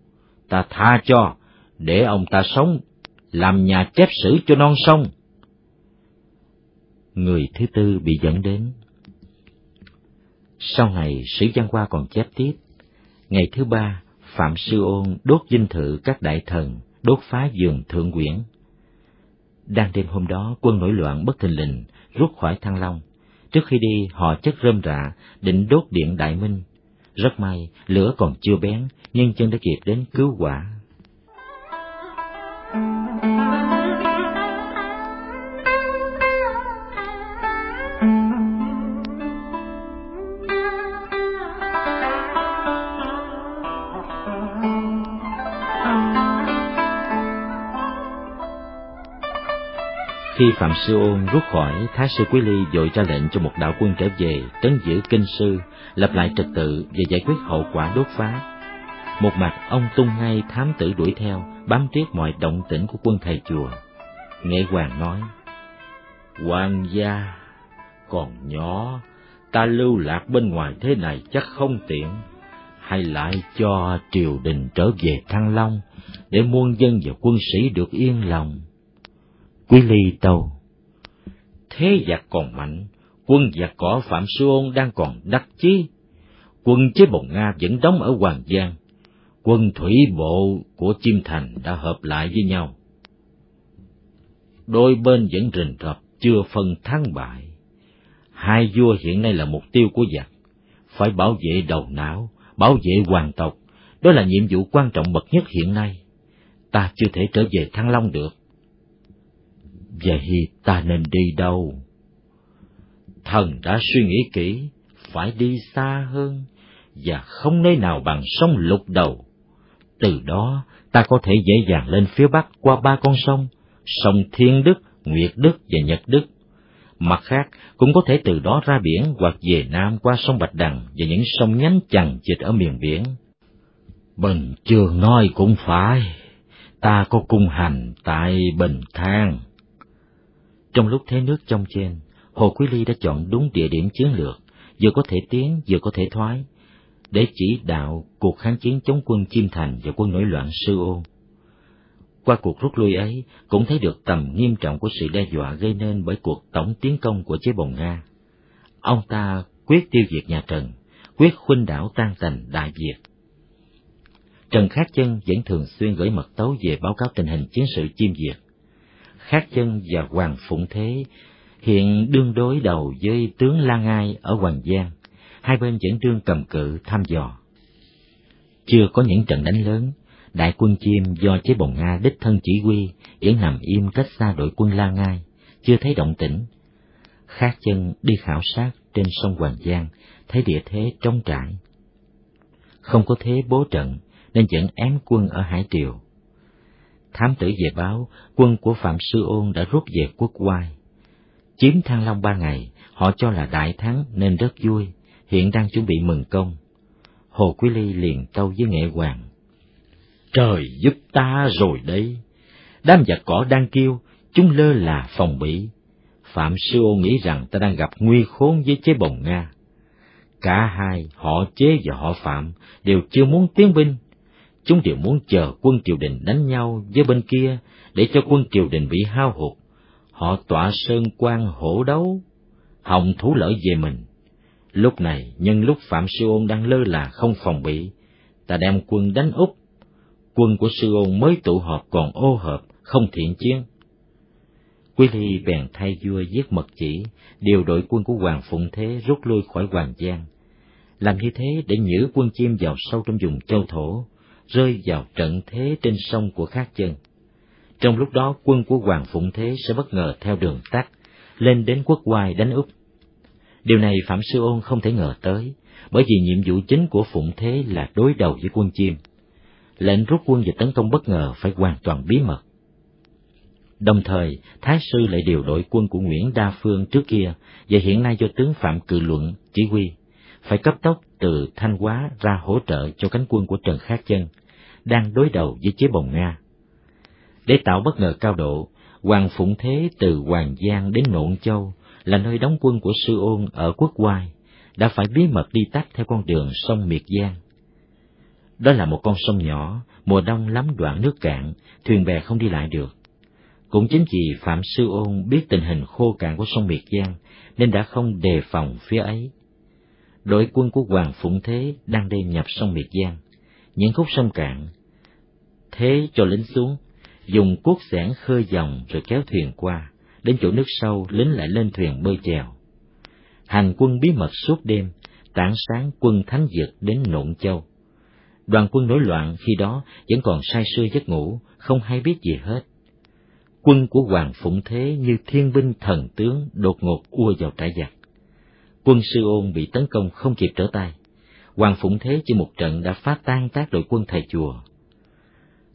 Ta tha cho, để ông ta sống, làm nhà chép sử cho non sông.
Người thứ tư bị dẫn đến. Sau ngày sử văn hoa còn chép tiếp, ngày thứ ba, Phạm Sư Ôn đốt dinh thự các đại thần, đốt phá giường thượng quyển. Đang đêm hôm đó, quân nổi loạn bất thình lình, rút khỏi Thăng Long. Trước khi đi, họ chất rơm rạ, định đốt điện Đại Minh. Rất may, lửa còn chưa bén, nhưng chân đã kịp đến cứu quả. Khi Phạm Sư Ôn rút khỏi, Thái sư Quý Ly dội ra lệnh cho một đạo quân trở về, trấn giữ kinh sư, lập lại trật tự và giải quyết hậu quả đốt phá. Một mặt ông tung ngay thám tử đuổi theo, bám triết mọi động tĩnh của quân thầy chùa. Nghệ Hoàng nói, Hoàng gia, còn nhỏ, ta lưu lạc bên ngoài thế này chắc không tiện, hay lại cho triều đình trở về Thăng Long, để muôn dân và quân sĩ được yên lòng Quý ly tâu. Thế giặc còn mạnh, quân giặc cỏ Phạm Sư Ôn đang còn đắc chí. Quân chế bồng Nga vẫn đóng ở Hoàng Giang. Quân thủy bộ của Chim Thành đã hợp lại với nhau. Đôi bên vẫn rình rập, chưa phân thắng bại. Hai vua hiện nay là mục tiêu của giặc. Phải bảo vệ đầu não, bảo vệ hoàng tộc. Đó là nhiệm vụ quan trọng bậc nhất hiện nay. Ta chưa thể trở về Thăng Long được Vậy ta nên đi đâu? Thần đã suy nghĩ kỹ, phải đi xa hơn, và không nơi nào bằng sông lục đầu. Từ đó, ta có thể dễ dàng lên phía bắc qua ba con sông, sông Thiên Đức, Nguyệt Đức và Nhật Đức. Mặt khác, cũng có thể từ đó ra biển hoặc về Nam qua sông Bạch Đằng và những sông nhánh chằng chịt ở miền biển. Bình Trường nói cũng phải, ta có cung hành tại Bình Thang.
Trong lúc thế nước trong trên, Hồ Quý Ly đã chọn đúng địa điểm chiến lược, vừa có thể tiến vừa có thể thoái, để chỉ đạo cuộc kháng chiến chống quân Chiêm Thành và quân nổi loạn Sư Ôn. Qua cuộc rút lui ấy, cũng thấy được tầm nghiêm trọng của sự đe dọa gây nên bởi cuộc tổng tiến công của chế bồng Nga. Ông ta quyết tiêu diệt nhà Trần, quyết khuynh đảo tan tành Đại Việt. Trần Khát Chân vẫn thường xuyên gửi mật tấu về báo cáo tình hình chiến sự chiêm diệt. Khát Chân và Hoàng Phụng Thế hiện đương đối đầu với tướng La Ngai ở Hoàng Giang, hai bên vẫn đương cầm cự thăm dò. Chưa có những trận đánh lớn, đại quân chiêm do chế bồng Nga đích thân chỉ huy vẫn nằm im cách xa đội quân La Ngai, chưa thấy động tĩnh. Khát chân đi khảo sát trên sông Hoàng Giang, thấy địa thế trống trải. Không có thế bố trận, nên dẫn ém quân ở Hải Triều. Thám tử về báo, quân của Phạm Sư Ôn đã rút về quốc oai. Chiếm Thăng Long ba ngày, họ cho là đại thắng nên rất vui, hiện đang chuẩn bị mừng công. Hồ Quý Ly liền câu với Nghệ Hoàng.
Trời giúp ta rồi đấy. Đám giặc cỏ đang kêu, chúng lơ là phòng bị. Phạm Sư Ô nghĩ rằng ta đang gặp nguy khốn với chế bồng Nga. Cả hai, họ chế và họ Phạm, đều chưa muốn tiến binh. Chúng đều muốn chờ quân triều đình đánh nhau với bên kia để cho quân triều đình bị hao hụt. Họ tọa sơn quan hổ đấu, hòng thú lợi về mình. Lúc này, nhân lúc Phạm Sư Ôn đang lơ là không phòng bị, ta đem quân đánh Úc. Quân của Sư Ôn mới tụ họp còn ô hợp, không thiện chiến. Quý Ly bèn thay vua giết mật chỉ, điều đội quân của Hoàng Phụng Thế rút lui khỏi Hoàng Giang. Làm như thế để nhử quân chim vào sâu trong vùng châu thổ, rơi vào trận thế trên sông của Khát Chân. Trong lúc đó quân của Hoàng Phụng Thế sẽ bất ngờ theo đường tắt, lên đến quốc oai đánh Úc. Điều này Phạm Sư Ôn không thể ngờ tới, bởi vì nhiệm vụ chính của Phụng Thế là đối đầu với quân chim. Lệnh rút quân và tấn công bất ngờ phải hoàn toàn bí mật. Đồng thời, Thái Sư lại điều đội quân của Nguyễn Đa Phương trước kia và hiện nay do tướng Phạm Cự Luận chỉ huy, phải cấp tốc từ Thanh Hóa ra hỗ trợ cho cánh quân của Trần Khát Chân, đang đối đầu với chế bồng Nga. Để tạo bất ngờ cao độ, Hoàng Phụng Thế từ Hoàng Giang đến Nộn Châu là nơi đóng quân của Sư Ôn ở quốc Hoai, đã phải bí mật đi tắt theo con đường sông Miệt Giang. Đó là một con sông nhỏ, mùa đông lắm đoạn nước cạn, thuyền bè không đi lại được. Cũng chính vì Phạm Sư Ôn biết tình hình khô cạn của sông Miệt Giang, nên đã không đề phòng phía ấy. Đội quân của Hoàng Phụng Thế đang đêm nhập sông Miệt Giang, những khúc sông cạn. Thế cho lính xuống, dùng cuốc xẻng khơi dòng rồi kéo thuyền qua, đến chỗ nước sâu lính lại lên thuyền bơi chèo. Hành quân bí mật suốt đêm, tảng sáng quân thánh dược đến Nộn Châu. Đoàn quân nổi loạn khi đó vẫn còn say sưa giấc ngủ, không hay biết gì hết. Quân của Hoàng Phụng Thế như thiên binh thần tướng đột ngột ua vào trại giặc. Quân Sư Ôn bị tấn công không kịp trở tay. Hoàng Phụng Thế chỉ một trận đã phá tan tác đội quân thầy chùa.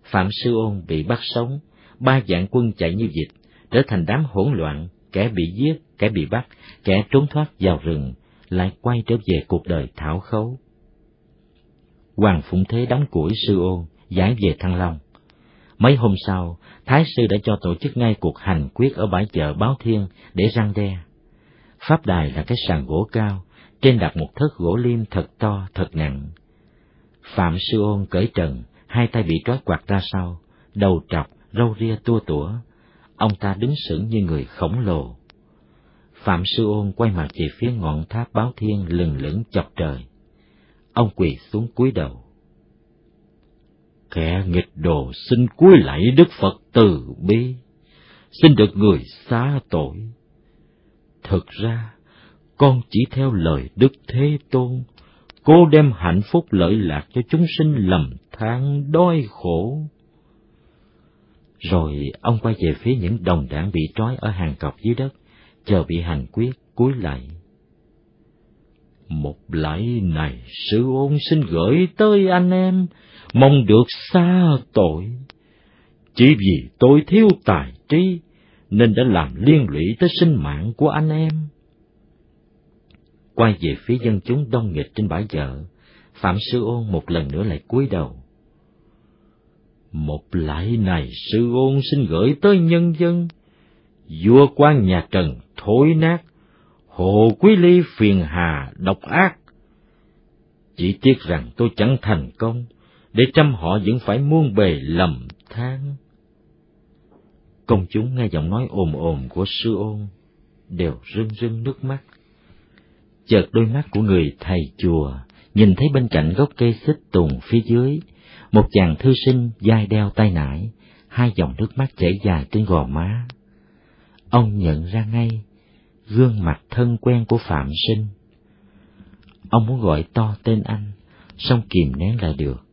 Phạm Sư Ôn bị bắt sống, ba dạng quân chạy như dịch, trở thành đám hỗn loạn, kẻ bị giết, kẻ bị bắt, kẻ trốn thoát vào rừng, lại quay trở về cuộc đời thảo khấu. Hoàng Phụng Thế đóng củi Sư Ôn, giải về Thăng Long. Mấy hôm sau, Thái Sư đã cho tổ chức ngay cuộc hành quyết ở bãi chợ Báo Thiên để răng đe. Pháp đài là cái sàn gỗ cao, trên đặt một thớt gỗ liêm thật to, thật nặng. Phạm Sư Ôn cởi trần, hai tay bị trói quạt ra sau, đầu trọc, râu ria tua tủa. Ông ta đứng sững như người khổng lồ. Phạm Sư Ôn quay mặt về phía ngọn tháp báo thiên lừng lững chọc trời. Ông quỳ xuống cúi đầu. Kẻ nghịch đồ xin cúi lạy Đức Phật từ bi, xin được người xá tội. Thực ra, con chỉ theo lời Đức Thế Tôn, cố đem hạnh phúc lợi lạc cho chúng sinh lầm than đói khổ. Rồi ông quay về phía những đồng đảng bị trói ở hàng cọc dưới đất, chờ bị hành quyết cúi lại. Một lạy này sư ôn xin gửi tới anh em, mong được xa tội. Chỉ vì tôi thiếu tài trí, nên đã làm liên lụy tới sinh mạng của anh em. Quay về phía dân chúng đông nghịch trên bãi chợ, Phạm Sư Ôn một lần nữa lại cúi đầu. Một lại này sư ôn xin gửi tới nhân dân, vua quan nhà Trần thối nát, hồ quý ly phiền hà độc ác. Chỉ tiếc rằng tôi chẳng thành công, để trăm họ vẫn phải muôn bề lầm than. Công chúng nghe giọng nói ồm ồm của sư ôn, đều rưng rưng nước mắt. Chợt đôi mắt của người thầy chùa nhìn thấy bên cạnh gốc cây xích tùng phía dưới, một chàng thư sinh dai đeo tay nải, hai dòng nước mắt chảy dài trên gò má. Ông nhận ra ngay gương mặt thân quen của Phạm Sinh. Ông muốn gọi to tên anh, song kìm nén lại được.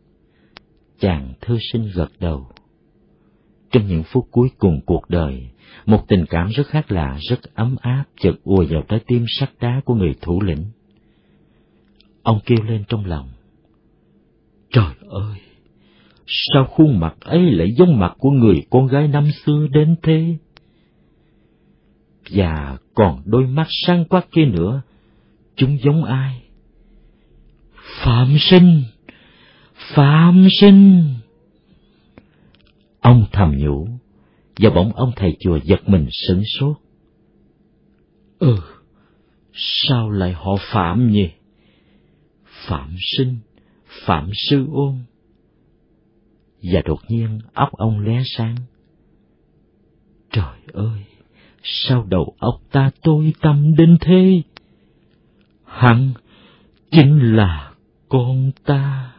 Chàng thư sinh gật đầu. Trong những phút cuối cùng cuộc đời, một tình cảm rất khác lạ, rất ấm áp chợt ùa vào trái tim sắt đá của người thủ lĩnh. Ông kêu lên trong lòng. Trời ơi! Sao khuôn mặt ấy lại giống mặt của người con gái năm xưa đến thế? Và còn đôi mắt sáng quắc kia nữa, chúng giống ai? Phạm sinh! Phạm sinh! Ông thầm nhủ, và bỗng ông thầy chùa giật mình sửng sốt. Ừ, sao lại họ Phạm nhỉ? Phạm sinh, Phạm sư ôn. Và đột nhiên óc ông lóe sáng. Trời ơi, sao đầu óc ta tôi tâm đến thế? Hắn chính là con ta.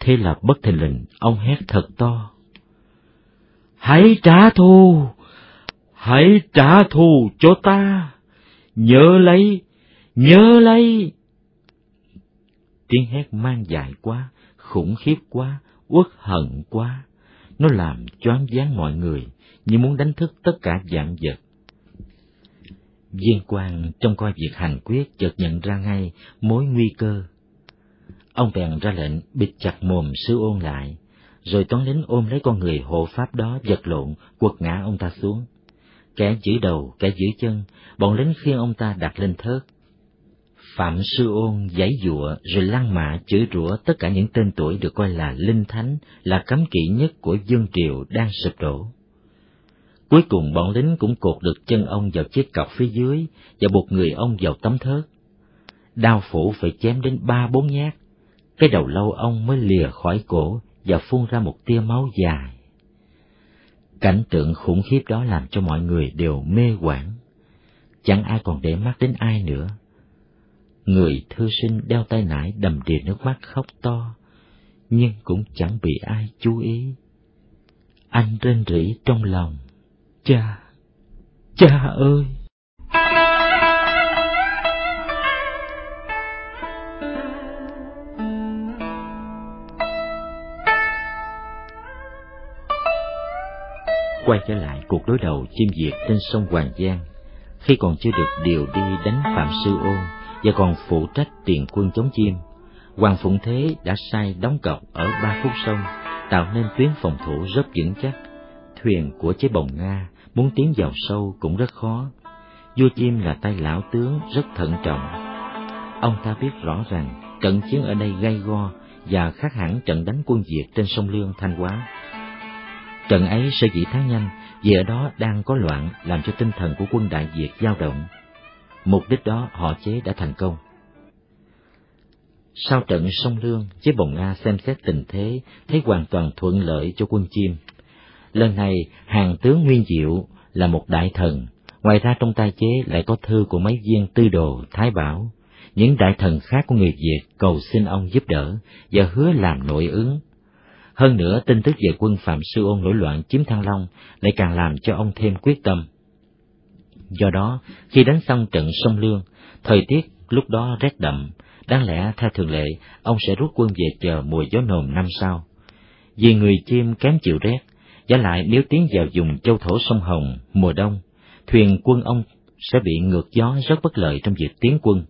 Thế là bất thình lình, ông hét thật to. Hãy trả thù, hãy trả thù cho ta, nhớ lấy, nhớ lấy. Tiếng hét mang dài quá, khủng khiếp quá, uất hận quá. Nó làm choáng váng mọi người, như muốn đánh thức tất cả dạng vật. Viên quan trong coi việc hành quyết chợt nhận ra ngay mối nguy cơ. Ông bèn ra lệnh bịt chặt mồm sư ôn lại, rồi toán lính ôm lấy con người hộ pháp đó giật lộn, quật ngã ông ta xuống. Kẻ giữ đầu, kẻ giữ chân, bọn lính khiêng ông ta đặt lên thớt, Phạm Sư Ôn giấy dụa rồi lăng mạ chửi rủa tất cả những tên tuổi được coi là linh thánh, là cấm kỵ nhất của dương triều đang sụp đổ. Cuối cùng bọn lính cũng cột được chân ông vào chiếc cọc phía dưới và buộc người ông vào tấm thớt. Đao phủ phải chém đến ba bốn nhát, cái đầu lâu ông mới lìa khỏi cổ và phun ra một tia máu dài. Cảnh tượng khủng khiếp đó làm cho mọi người đều mê quảng. Chẳng ai còn để mắt đến ai nữa Người thư sinh đeo tay nải đầm đìa nước mắt khóc to, nhưng cũng chẳng bị ai chú ý. Anh rên rỉ trong lòng, cha, cha ơi! Quay trở lại cuộc đối đầu chim diệt trên sông Hoàng Giang, khi còn chưa được điều đi đánh Phạm Sư Ôn, và còn phụ trách tiền quân chống chim. Hoàng Phụng Thế đã sai đóng cọc ở ba khúc sông, tạo nên tuyến phòng thủ rất vững chắc. Thuyền của chế bồng Nga muốn tiến vào sâu cũng rất khó. Vua Chim là tay lão tướng rất thận trọng. Ông ta biết rõ rằng trận chiến ở đây gay go và khác hẳn trận đánh quân Việt trên sông Lương Thanh Hóa. Trận ấy sẽ dĩ thắng nhanh vì ở đó đang có loạn làm cho tinh thần của quân Đại Việt dao động Mục đích đó họ chế đã thành công. Sau trận sông Lương, chế bồng Nga xem xét tình thế, thấy hoàn toàn thuận lợi cho quân chim. Lần này, hàng tướng Nguyên Diệu là một đại thần, ngoài ra trong tay chế lại có thư của mấy viên tư đồ Thái Bảo. Những đại thần khác của người Việt cầu xin ông giúp đỡ và hứa làm nội ứng. Hơn nữa, tin tức về quân Phạm Sư Ôn nổi loạn chiếm Thăng Long lại càng làm cho ông thêm quyết tâm. Do đó, khi đánh xong trận sông Lương, thời tiết lúc đó rét đậm, đáng lẽ theo thường lệ, ông sẽ rút quân về chờ mùa gió nồm năm sau. Vì người chim kém chịu rét, giả lại nếu tiến vào vùng châu thổ sông Hồng mùa đông, thuyền quân ông sẽ bị ngược gió rất bất lợi trong việc tiến quân.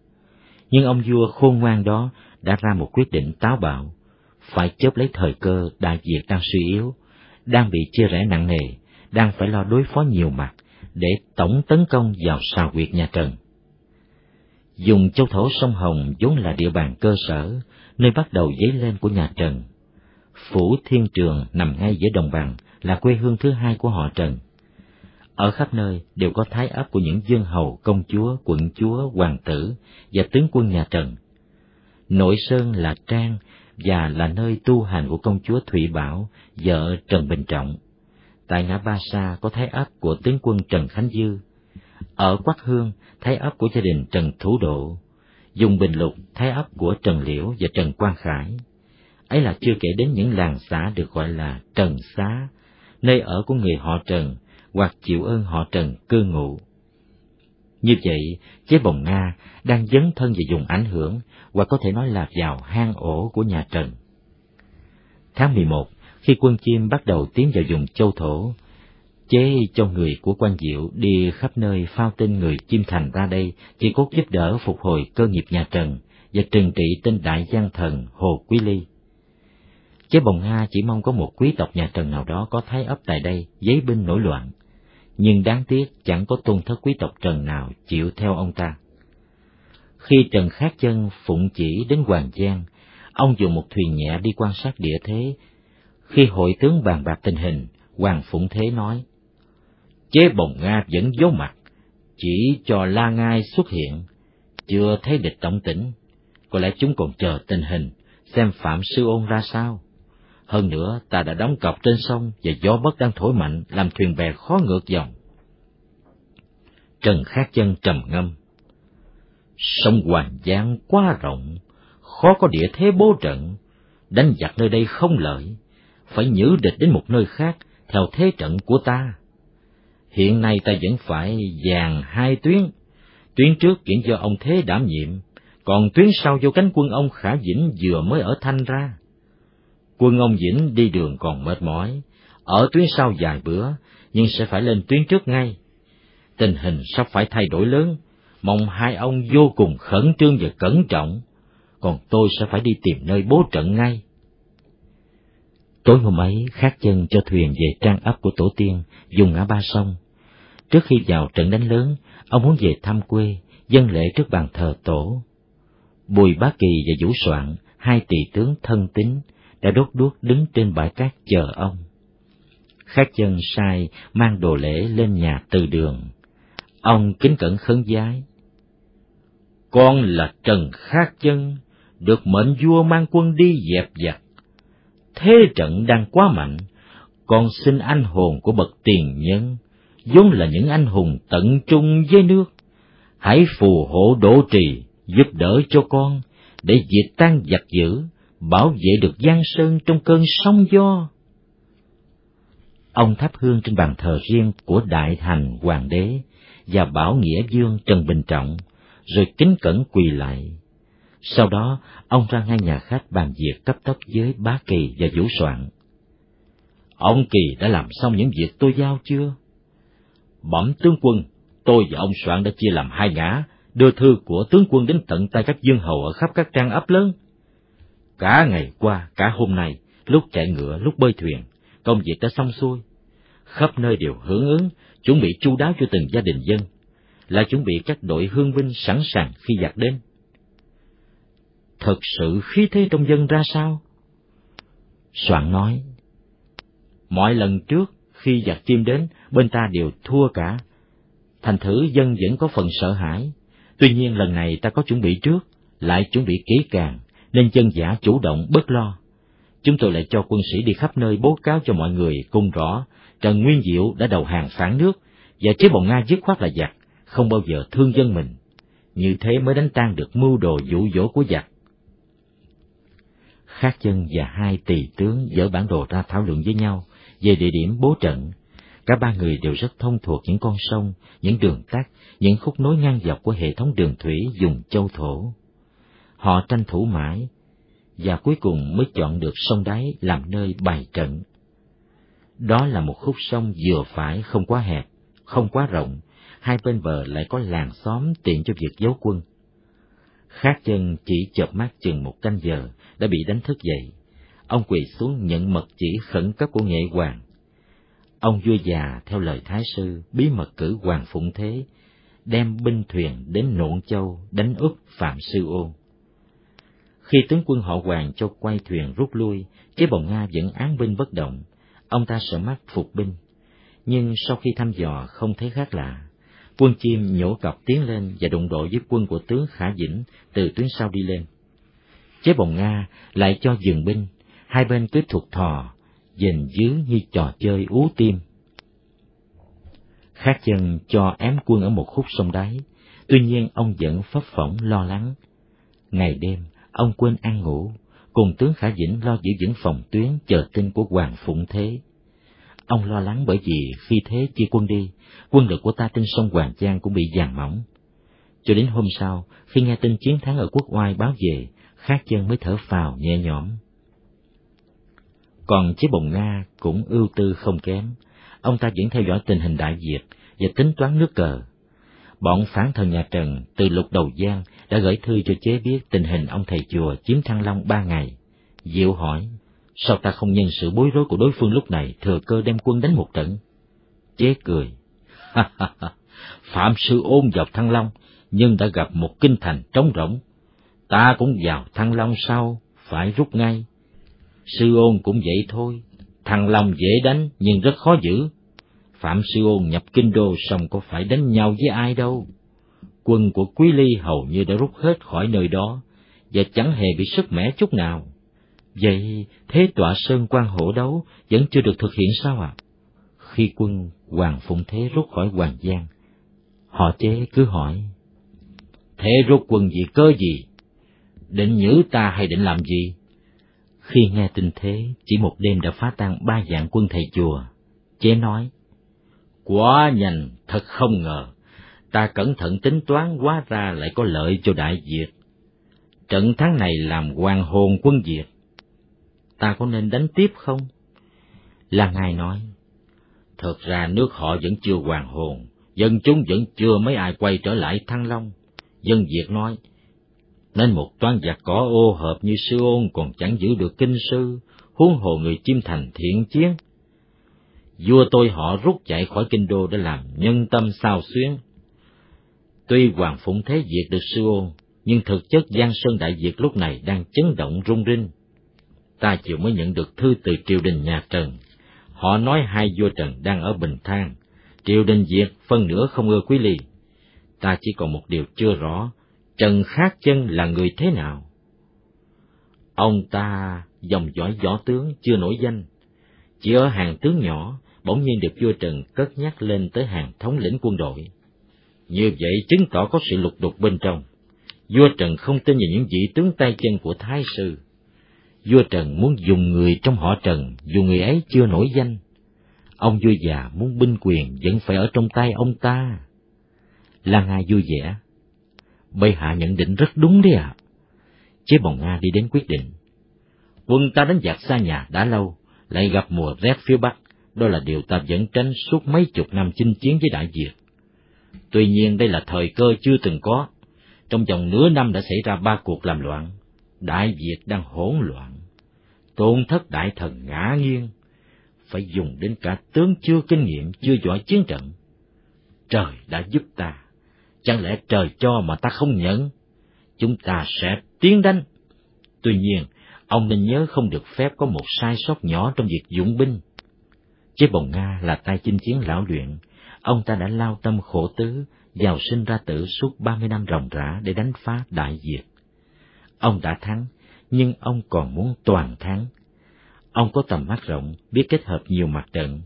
Nhưng ông vua khôn ngoan đó đã ra một quyết định táo bạo, phải chớp lấy thời cơ đại việt đang suy yếu, đang bị chia rẽ nặng nề, đang phải lo đối phó nhiều mặt để tổng tấn công vào xào quyệt nhà Trần. Dùng châu thổ sông Hồng vốn là địa bàn cơ sở, nơi bắt đầu dấy lên của nhà Trần. Phủ Thiên Trường nằm ngay giữa đồng bằng, là quê hương thứ hai của họ Trần. Ở khắp nơi đều có thái ấp của những dương hầu, công chúa, quận chúa, hoàng tử và tướng quân nhà Trần. Nội Sơn là trang và là nơi tu hành của công chúa Thủy Bảo, vợ Trần Bình Trọng. Tại ngã Ba Sa có thái ấp của tướng quân Trần Khánh Dư. Ở Quắc Hương, thái ấp của gia đình Trần Thủ Độ. Dùng Bình Lục, thái ấp của Trần Liễu và Trần Quang Khải. Ấy là chưa kể đến những làng xã được gọi là Trần Xá, nơi ở của người họ Trần hoặc chịu ơn họ Trần cư ngụ. Như vậy, chế bồng Nga đang dấn thân và dùng ảnh hưởng, hoặc có thể nói là vào hang ổ của nhà Trần. Tháng 11, khi quân chim bắt đầu tiến vào vùng châu thổ, chế cho người của quan diệu đi khắp nơi phao tin người chim thành ra đây chỉ cốt giúp đỡ phục hồi cơ nghiệp nhà Trần và trừng trị tên đại giang thần Hồ Quý Ly. Chế bồng Nga chỉ mong có một quý tộc nhà Trần nào đó có thái ấp tại đây, giấy binh nổi loạn. Nhưng đáng tiếc chẳng có tôn thất quý tộc Trần nào chịu theo ông ta. Khi Trần Khát Chân phụng chỉ đến Hoàng Giang, ông dùng một thuyền nhẹ đi quan sát địa thế. Khi hội tướng bàn bạc tình hình, Hoàng Phụng Thế nói, Chế bồng Nga vẫn giấu mặt, chỉ cho La Ngai xuất hiện, chưa thấy địch động tĩnh, có lẽ chúng còn chờ tình hình, xem Phạm Sư Ôn ra sao. Hơn nữa, ta đã đóng cọc trên sông và gió bất đang thổi mạnh, làm thuyền bè khó ngược dòng. Trần Khát Chân trầm ngâm. Sông Hoàng Giang quá rộng, khó có địa thế bố trận, đánh giặc nơi đây không lợi, phải nhử địch đến một nơi khác theo thế trận của ta. Hiện nay ta vẫn phải dàn hai tuyến, tuyến trước chuyển do ông Thế đảm nhiệm, còn tuyến sau do cánh quân ông Khả Vĩnh vừa mới ở Thanh ra. Quân ông Vĩnh đi đường còn mệt mỏi, ở tuyến sau vài bữa, nhưng sẽ phải lên tuyến trước ngay. Tình hình sắp phải thay đổi lớn, mong hai ông vô cùng khẩn trương và cẩn trọng, còn tôi sẽ phải đi tìm nơi bố trận ngay. Tối hôm ấy, khát chân cho thuyền về trang ấp của tổ tiên, dùng ngã ba sông. Trước khi vào trận đánh lớn, ông muốn về thăm quê, dân lễ trước bàn thờ tổ. Bùi Bá Kỳ và Vũ Soạn, hai tỷ tướng thân tín, đã đốt đuốc đứng trên bãi cát chờ ông. Khác chân sai mang đồ lễ lên nhà từ đường. Ông kính cẩn khấn giái. Con là Trần Khác chân, được mệnh vua mang quân đi dẹp giặc. Thế trận đang quá mạnh, con xin anh hồn của bậc tiền nhân, vốn là những anh hùng tận trung với nước. Hãy phù hộ đổ trì, giúp đỡ cho con, để diệt tan giặc dữ, bảo vệ được Giang Sơn trong cơn sóng gió. Ông thắp hương trên bàn thờ riêng của Đại Thành Hoàng đế và Bảo Nghĩa Dương Trần Bình Trọng, rồi kính cẩn quỳ lại. Sau đó, ông ra ngay nhà khách bàn việc cấp tốc với Bá Kỳ và Vũ Soạn. Ông Kỳ đã làm xong những việc tôi giao chưa? Bẩm tướng quân, tôi và ông Soạn đã chia làm hai ngã, đưa thư của tướng quân đến tận tay các dương hầu ở khắp các trang ấp lớn. Cả ngày qua, cả hôm nay, lúc chạy ngựa, lúc bơi thuyền, công việc đã xong xuôi. Khắp nơi đều hưởng ứng, chuẩn bị chu đáo cho từng gia đình dân, là chuẩn bị các đội hương binh sẵn sàng khi giặc đến. Thật sự khí thế trong dân ra sao? Soạn nói, mọi lần trước khi giặc chim đến, bên ta đều thua cả. Thành thử dân vẫn có phần sợ hãi. Tuy nhiên lần này ta có chuẩn bị trước, lại chuẩn bị kỹ càng, nên chân giả chủ động bớt lo. Chúng tôi lại cho quân sĩ đi khắp nơi bố cáo cho mọi người cùng rõ Trần Nguyên Diệu đã đầu hàng phản nước và chế bọn Nga dứt khoát là giặc, không bao giờ thương dân mình. Như thế mới đánh tan được mưu đồ dụ dỗ của giặc. Khát chân và hai tỳ tướng dỡ bản đồ ra thảo luận với nhau về địa điểm bố trận. Cả ba người đều rất thông thuộc những con sông, những đường tắt, những khúc nối ngang dọc của hệ thống đường thủy dùng châu thổ. Họ tranh thủ mãi, và cuối cùng mới chọn được sông đáy làm nơi bày trận. Đó là một khúc sông vừa phải không quá hẹp, không quá rộng, hai bên bờ lại có làng xóm tiện cho việc giấu quân. Khác chân chỉ chợp mắt chừng một canh giờ, đã bị đánh thức dậy. Ông quỳ xuống nhận mật chỉ khẩn cấp của nghệ hoàng. Ông vua già theo lời thái sư bí mật cử hoàng phụng thế, đem binh thuyền đến Nộn Châu đánh úp Phạm Sư Ôn. Khi tướng quân họ Hoàng cho quay thuyền rút lui, chế bồng Nga vẫn án binh bất động, ông ta sợ mắt phục binh. Nhưng sau khi thăm dò không thấy khác lạ, quân chim nhổ cọc tiến lên và đụng độ với quân của tướng Khả Dĩnh từ tuyến sau đi lên. Chế bồng Nga lại cho dừng binh, hai bên cứ thuộc thò, dình dứ như trò chơi ú tim. Khác chân cho ém quân ở một khúc sông đáy, tuy nhiên ông vẫn phấp phỏng lo lắng. Ngày đêm, ông quên ăn ngủ, cùng tướng Khả Dĩnh lo giữ vững phòng tuyến chờ tin của Hoàng Phụng Thế. Ông lo lắng bởi vì khi thế chia quân đi, quân lực của ta trên sông Hoàng Giang cũng bị giàn mỏng. Cho đến hôm sau, khi nghe tin chiến thắng ở quốc oai báo về, Khác chân mới thở phào nhẹ nhõm. Còn chế bồng Nga cũng ưu tư không kém, ông ta vẫn theo dõi tình hình đại Việt và tính toán nước cờ. Bọn phán thần nhà Trần từ lục đầu giang đã gửi thư cho chế biết tình hình ông thầy chùa chiếm Thăng Long ba ngày. Diệu hỏi, sao ta không nhân sự bối rối của đối phương lúc này thừa cơ đem quân đánh một trận? Chế cười, Phạm sư ôn vào Thăng Long, nhưng đã gặp một kinh thành trống rỗng. Ta cũng vào Thăng Long sau, phải rút ngay. Sư ôn cũng vậy thôi, Thăng Long dễ đánh nhưng rất khó giữ. Phạm sư ôn nhập kinh đô xong có phải đánh nhau với ai đâu. Quân của Quý Ly hầu như đã rút hết khỏi nơi đó, và chẳng hề bị sức mẻ chút nào. Vậy thế tọa sơn quan hổ đấu vẫn chưa được thực hiện sao ạ? À? Khi quân Hoàng Phụng Thế rút khỏi Hoàng Giang, họ chế cứ hỏi, Thế rút quân vì cơ gì? Định nhử ta hay định làm gì? Khi nghe tin thế, chỉ một đêm đã phá tan ba dạng quân thầy chùa. Chế nói, Quá nhanh, thật không ngờ, ta cẩn thận tính toán quá ra lại có lợi cho Đại Việt. Trận thắng này làm hoàng hồn quân Việt. Ta có nên đánh tiếp không? Là ngài nói, thật ra nước họ vẫn chưa hoàng hồn, dân chúng vẫn chưa mấy ai quay trở lại Thăng Long. Dân Việt nói, nên một toán giặc cỏ ô hợp như sư ôn còn chẳng giữ được kinh sư, huống hồ người chim thành thiện chiến. Vua tôi họ rút chạy khỏi kinh đô để làm nhân tâm sao xuyến. Tuy Hoàng Phụng Thế diệt được sư ôn, nhưng thực chất Giang Sơn Đại Việt lúc này đang chấn động rung rinh. Ta chịu mới nhận được thư từ triều đình nhà Trần. Họ nói hai vua Trần đang ở Bình Thang, triều đình Việt phân nửa không ưa quý ly. Ta chỉ còn một điều chưa rõ, Trần Khát Chân là người thế nào? Ông ta dòng dõi võ tướng chưa nổi danh, chỉ ở hàng tướng nhỏ, bỗng nhiên được vua Trần cất nhắc lên tới hàng thống lĩnh quân đội. Như vậy chứng tỏ có sự lục đục bên trong. Vua Trần không tin vào những vị tướng tay chân của Thái Sư. Vua Trần muốn dùng người trong họ Trần, dù người ấy chưa nổi danh. Ông vua già muốn binh quyền vẫn phải ở trong tay ông ta. Là Nga vui vẻ, Bệ hạ nhận định rất đúng đấy ạ. À. Chế bồng Nga đi đến quyết định. Quân ta đánh giặc xa nhà đã lâu, lại gặp mùa rét phía Bắc, đó là điều ta vẫn tránh suốt mấy chục năm chinh chiến với Đại Việt. Tuy nhiên đây là thời cơ chưa từng có. Trong vòng nửa năm đã xảy ra ba cuộc làm loạn. Đại Việt đang hỗn loạn. Tôn thất đại thần ngã nghiêng. Phải dùng đến cả tướng chưa kinh nghiệm, chưa giỏi chiến trận. Trời đã giúp ta Chẳng lẽ trời cho mà ta không nhận? Chúng ta sẽ tiến đánh. Tuy nhiên, ông nên nhớ không được phép có một sai sót nhỏ trong việc dụng binh. Chế bồng Nga là tay chinh chiến lão luyện, ông ta đã lao tâm khổ tứ, giàu sinh ra tử suốt ba mươi năm ròng rã để đánh phá đại diệt. Ông đã thắng, nhưng ông còn muốn toàn thắng. Ông có tầm mắt rộng, biết kết hợp nhiều mặt trận.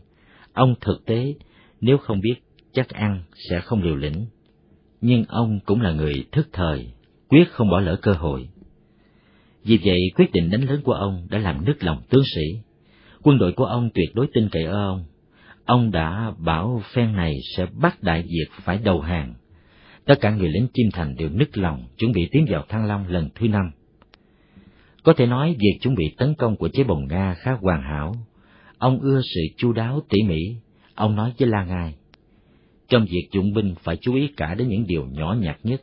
Ông thực tế, nếu không biết chắc ăn sẽ không liều lĩnh nhưng ông cũng là người thức thời, quyết không bỏ lỡ cơ hội. Vì vậy, quyết định đánh lớn của ông đã làm nức lòng tướng sĩ. Quân đội của ông tuyệt đối tin cậy ở ông. Ông đã bảo phen này sẽ bắt Đại Việt phải đầu hàng. Tất cả người lính chim thành đều nức lòng, chuẩn bị tiến vào Thăng Long lần thứ năm. Có thể nói việc chuẩn bị tấn công của chế bồng Nga khá hoàn hảo. Ông ưa sự chu đáo tỉ mỉ. Ông nói với La Ngai, trong việc dụng binh phải chú ý cả đến những điều nhỏ nhặt nhất.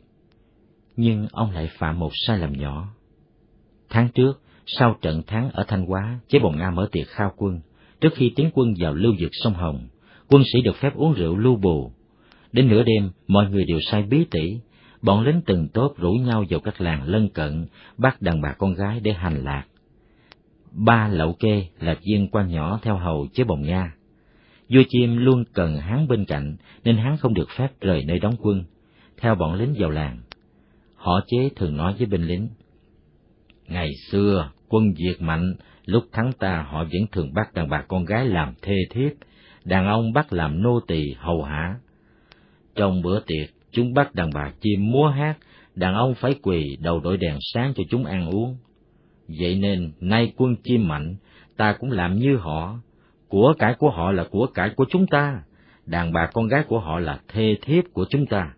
Nhưng ông lại phạm một sai lầm nhỏ. Tháng trước, sau trận thắng ở Thanh Hóa, chế bồng Nga mở tiệc khao quân. Trước khi tiến quân vào lưu vực sông Hồng, quân sĩ được phép uống rượu lưu bù. Đến nửa đêm, mọi người đều say bí tỉ, bọn lính từng tốt rủ nhau vào các làng lân cận, bắt đàn bà con gái để hành lạc. Ba lậu kê là viên quan nhỏ theo hầu chế bồng Nga. Vua chim luôn cần hắn bên cạnh, nên hắn không được phép rời nơi đóng quân, theo bọn lính vào làng. Họ chế thường nói với binh lính, Ngày xưa, quân Việt mạnh, lúc thắng ta họ vẫn thường bắt đàn bà con gái làm thê thiếp, đàn ông bắt làm nô tỳ hầu hạ. Trong bữa tiệc, chúng bắt đàn bà chim múa hát, đàn ông phải quỳ đầu đội đèn sáng cho chúng ăn uống. Vậy nên, nay quân chim mạnh, ta cũng làm như họ, của cải của họ là của cải của chúng ta, đàn bà con gái của họ là thê thiếp của chúng ta.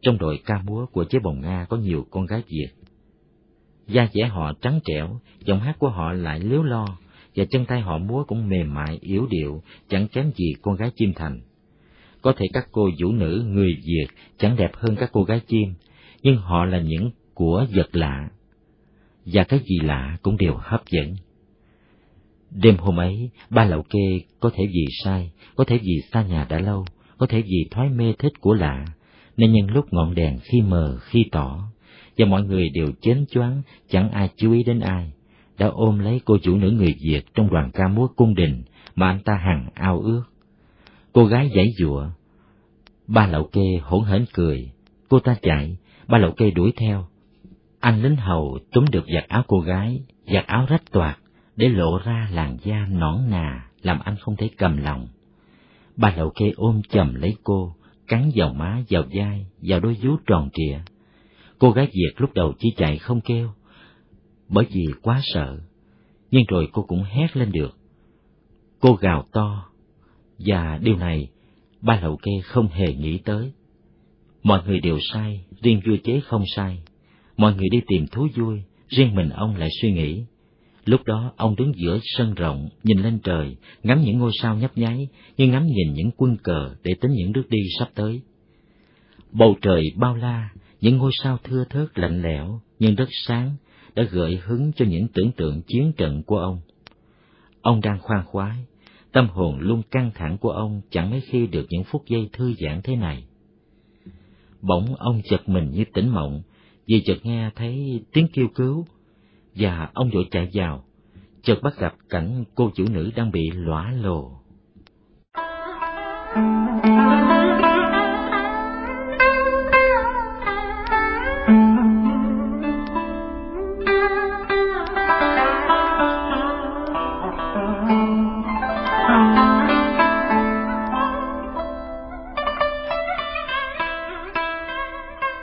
Trong đội ca múa của chế bồng Nga có nhiều con gái Việt. Da dẻ họ trắng trẻo, giọng hát của họ lại liếu lo, và chân tay họ múa cũng mềm mại, yếu điệu, chẳng kém gì con gái chim thành. Có thể các cô vũ nữ người Việt chẳng đẹp hơn các cô gái chim, nhưng họ là những của vật lạ, và cái gì lạ cũng đều hấp dẫn. Đêm hôm ấy, ba lậu kê có thể vì sai, có thể vì xa nhà đã lâu, có thể vì thoái mê thích của lạ, nên nhân lúc ngọn đèn khi mờ khi tỏ, và mọi người đều chến choáng, chẳng ai chú ý đến ai, đã ôm lấy cô chủ nữ người Việt trong đoàn ca múa cung đình mà anh ta hằng ao ước. Cô gái giãy giụa, ba lậu kê hỗn hển cười, cô ta chạy, ba lậu kê đuổi theo. Anh lính hầu túm được giặt áo cô gái, giặt áo rách toạc, để lộ ra làn da nõn nà, làm anh không thể cầm lòng. Ba lậu kê ôm chầm lấy cô, cắn vào má, vào vai, vào đôi vú tròn trịa. Cô gái Việt lúc đầu chỉ chạy không kêu, bởi vì quá sợ, nhưng rồi cô cũng hét lên được. Cô gào to, và điều này ba lậu kê không hề nghĩ tới. Mọi người đều sai, riêng vua chế không sai. Mọi người đi tìm thú vui, riêng mình ông lại suy nghĩ. Lúc đó ông đứng giữa sân rộng, nhìn lên trời, ngắm những ngôi sao nhấp nháy, như ngắm nhìn những quân cờ để tính những bước đi sắp tới. Bầu trời bao la, những ngôi sao thưa thớt lạnh lẽo nhưng rất sáng đã gợi hứng cho những tưởng tượng chiến trận của ông. Ông đang khoan khoái, tâm hồn luôn căng thẳng của ông chẳng mấy khi được những phút giây thư giãn thế này. Bỗng ông giật mình như tỉnh mộng, vì chợt nghe thấy tiếng kêu cứu, và ông vội chạy vào, chợt bắt gặp cảnh cô chủ nữ đang bị lõa lồ. Thank you.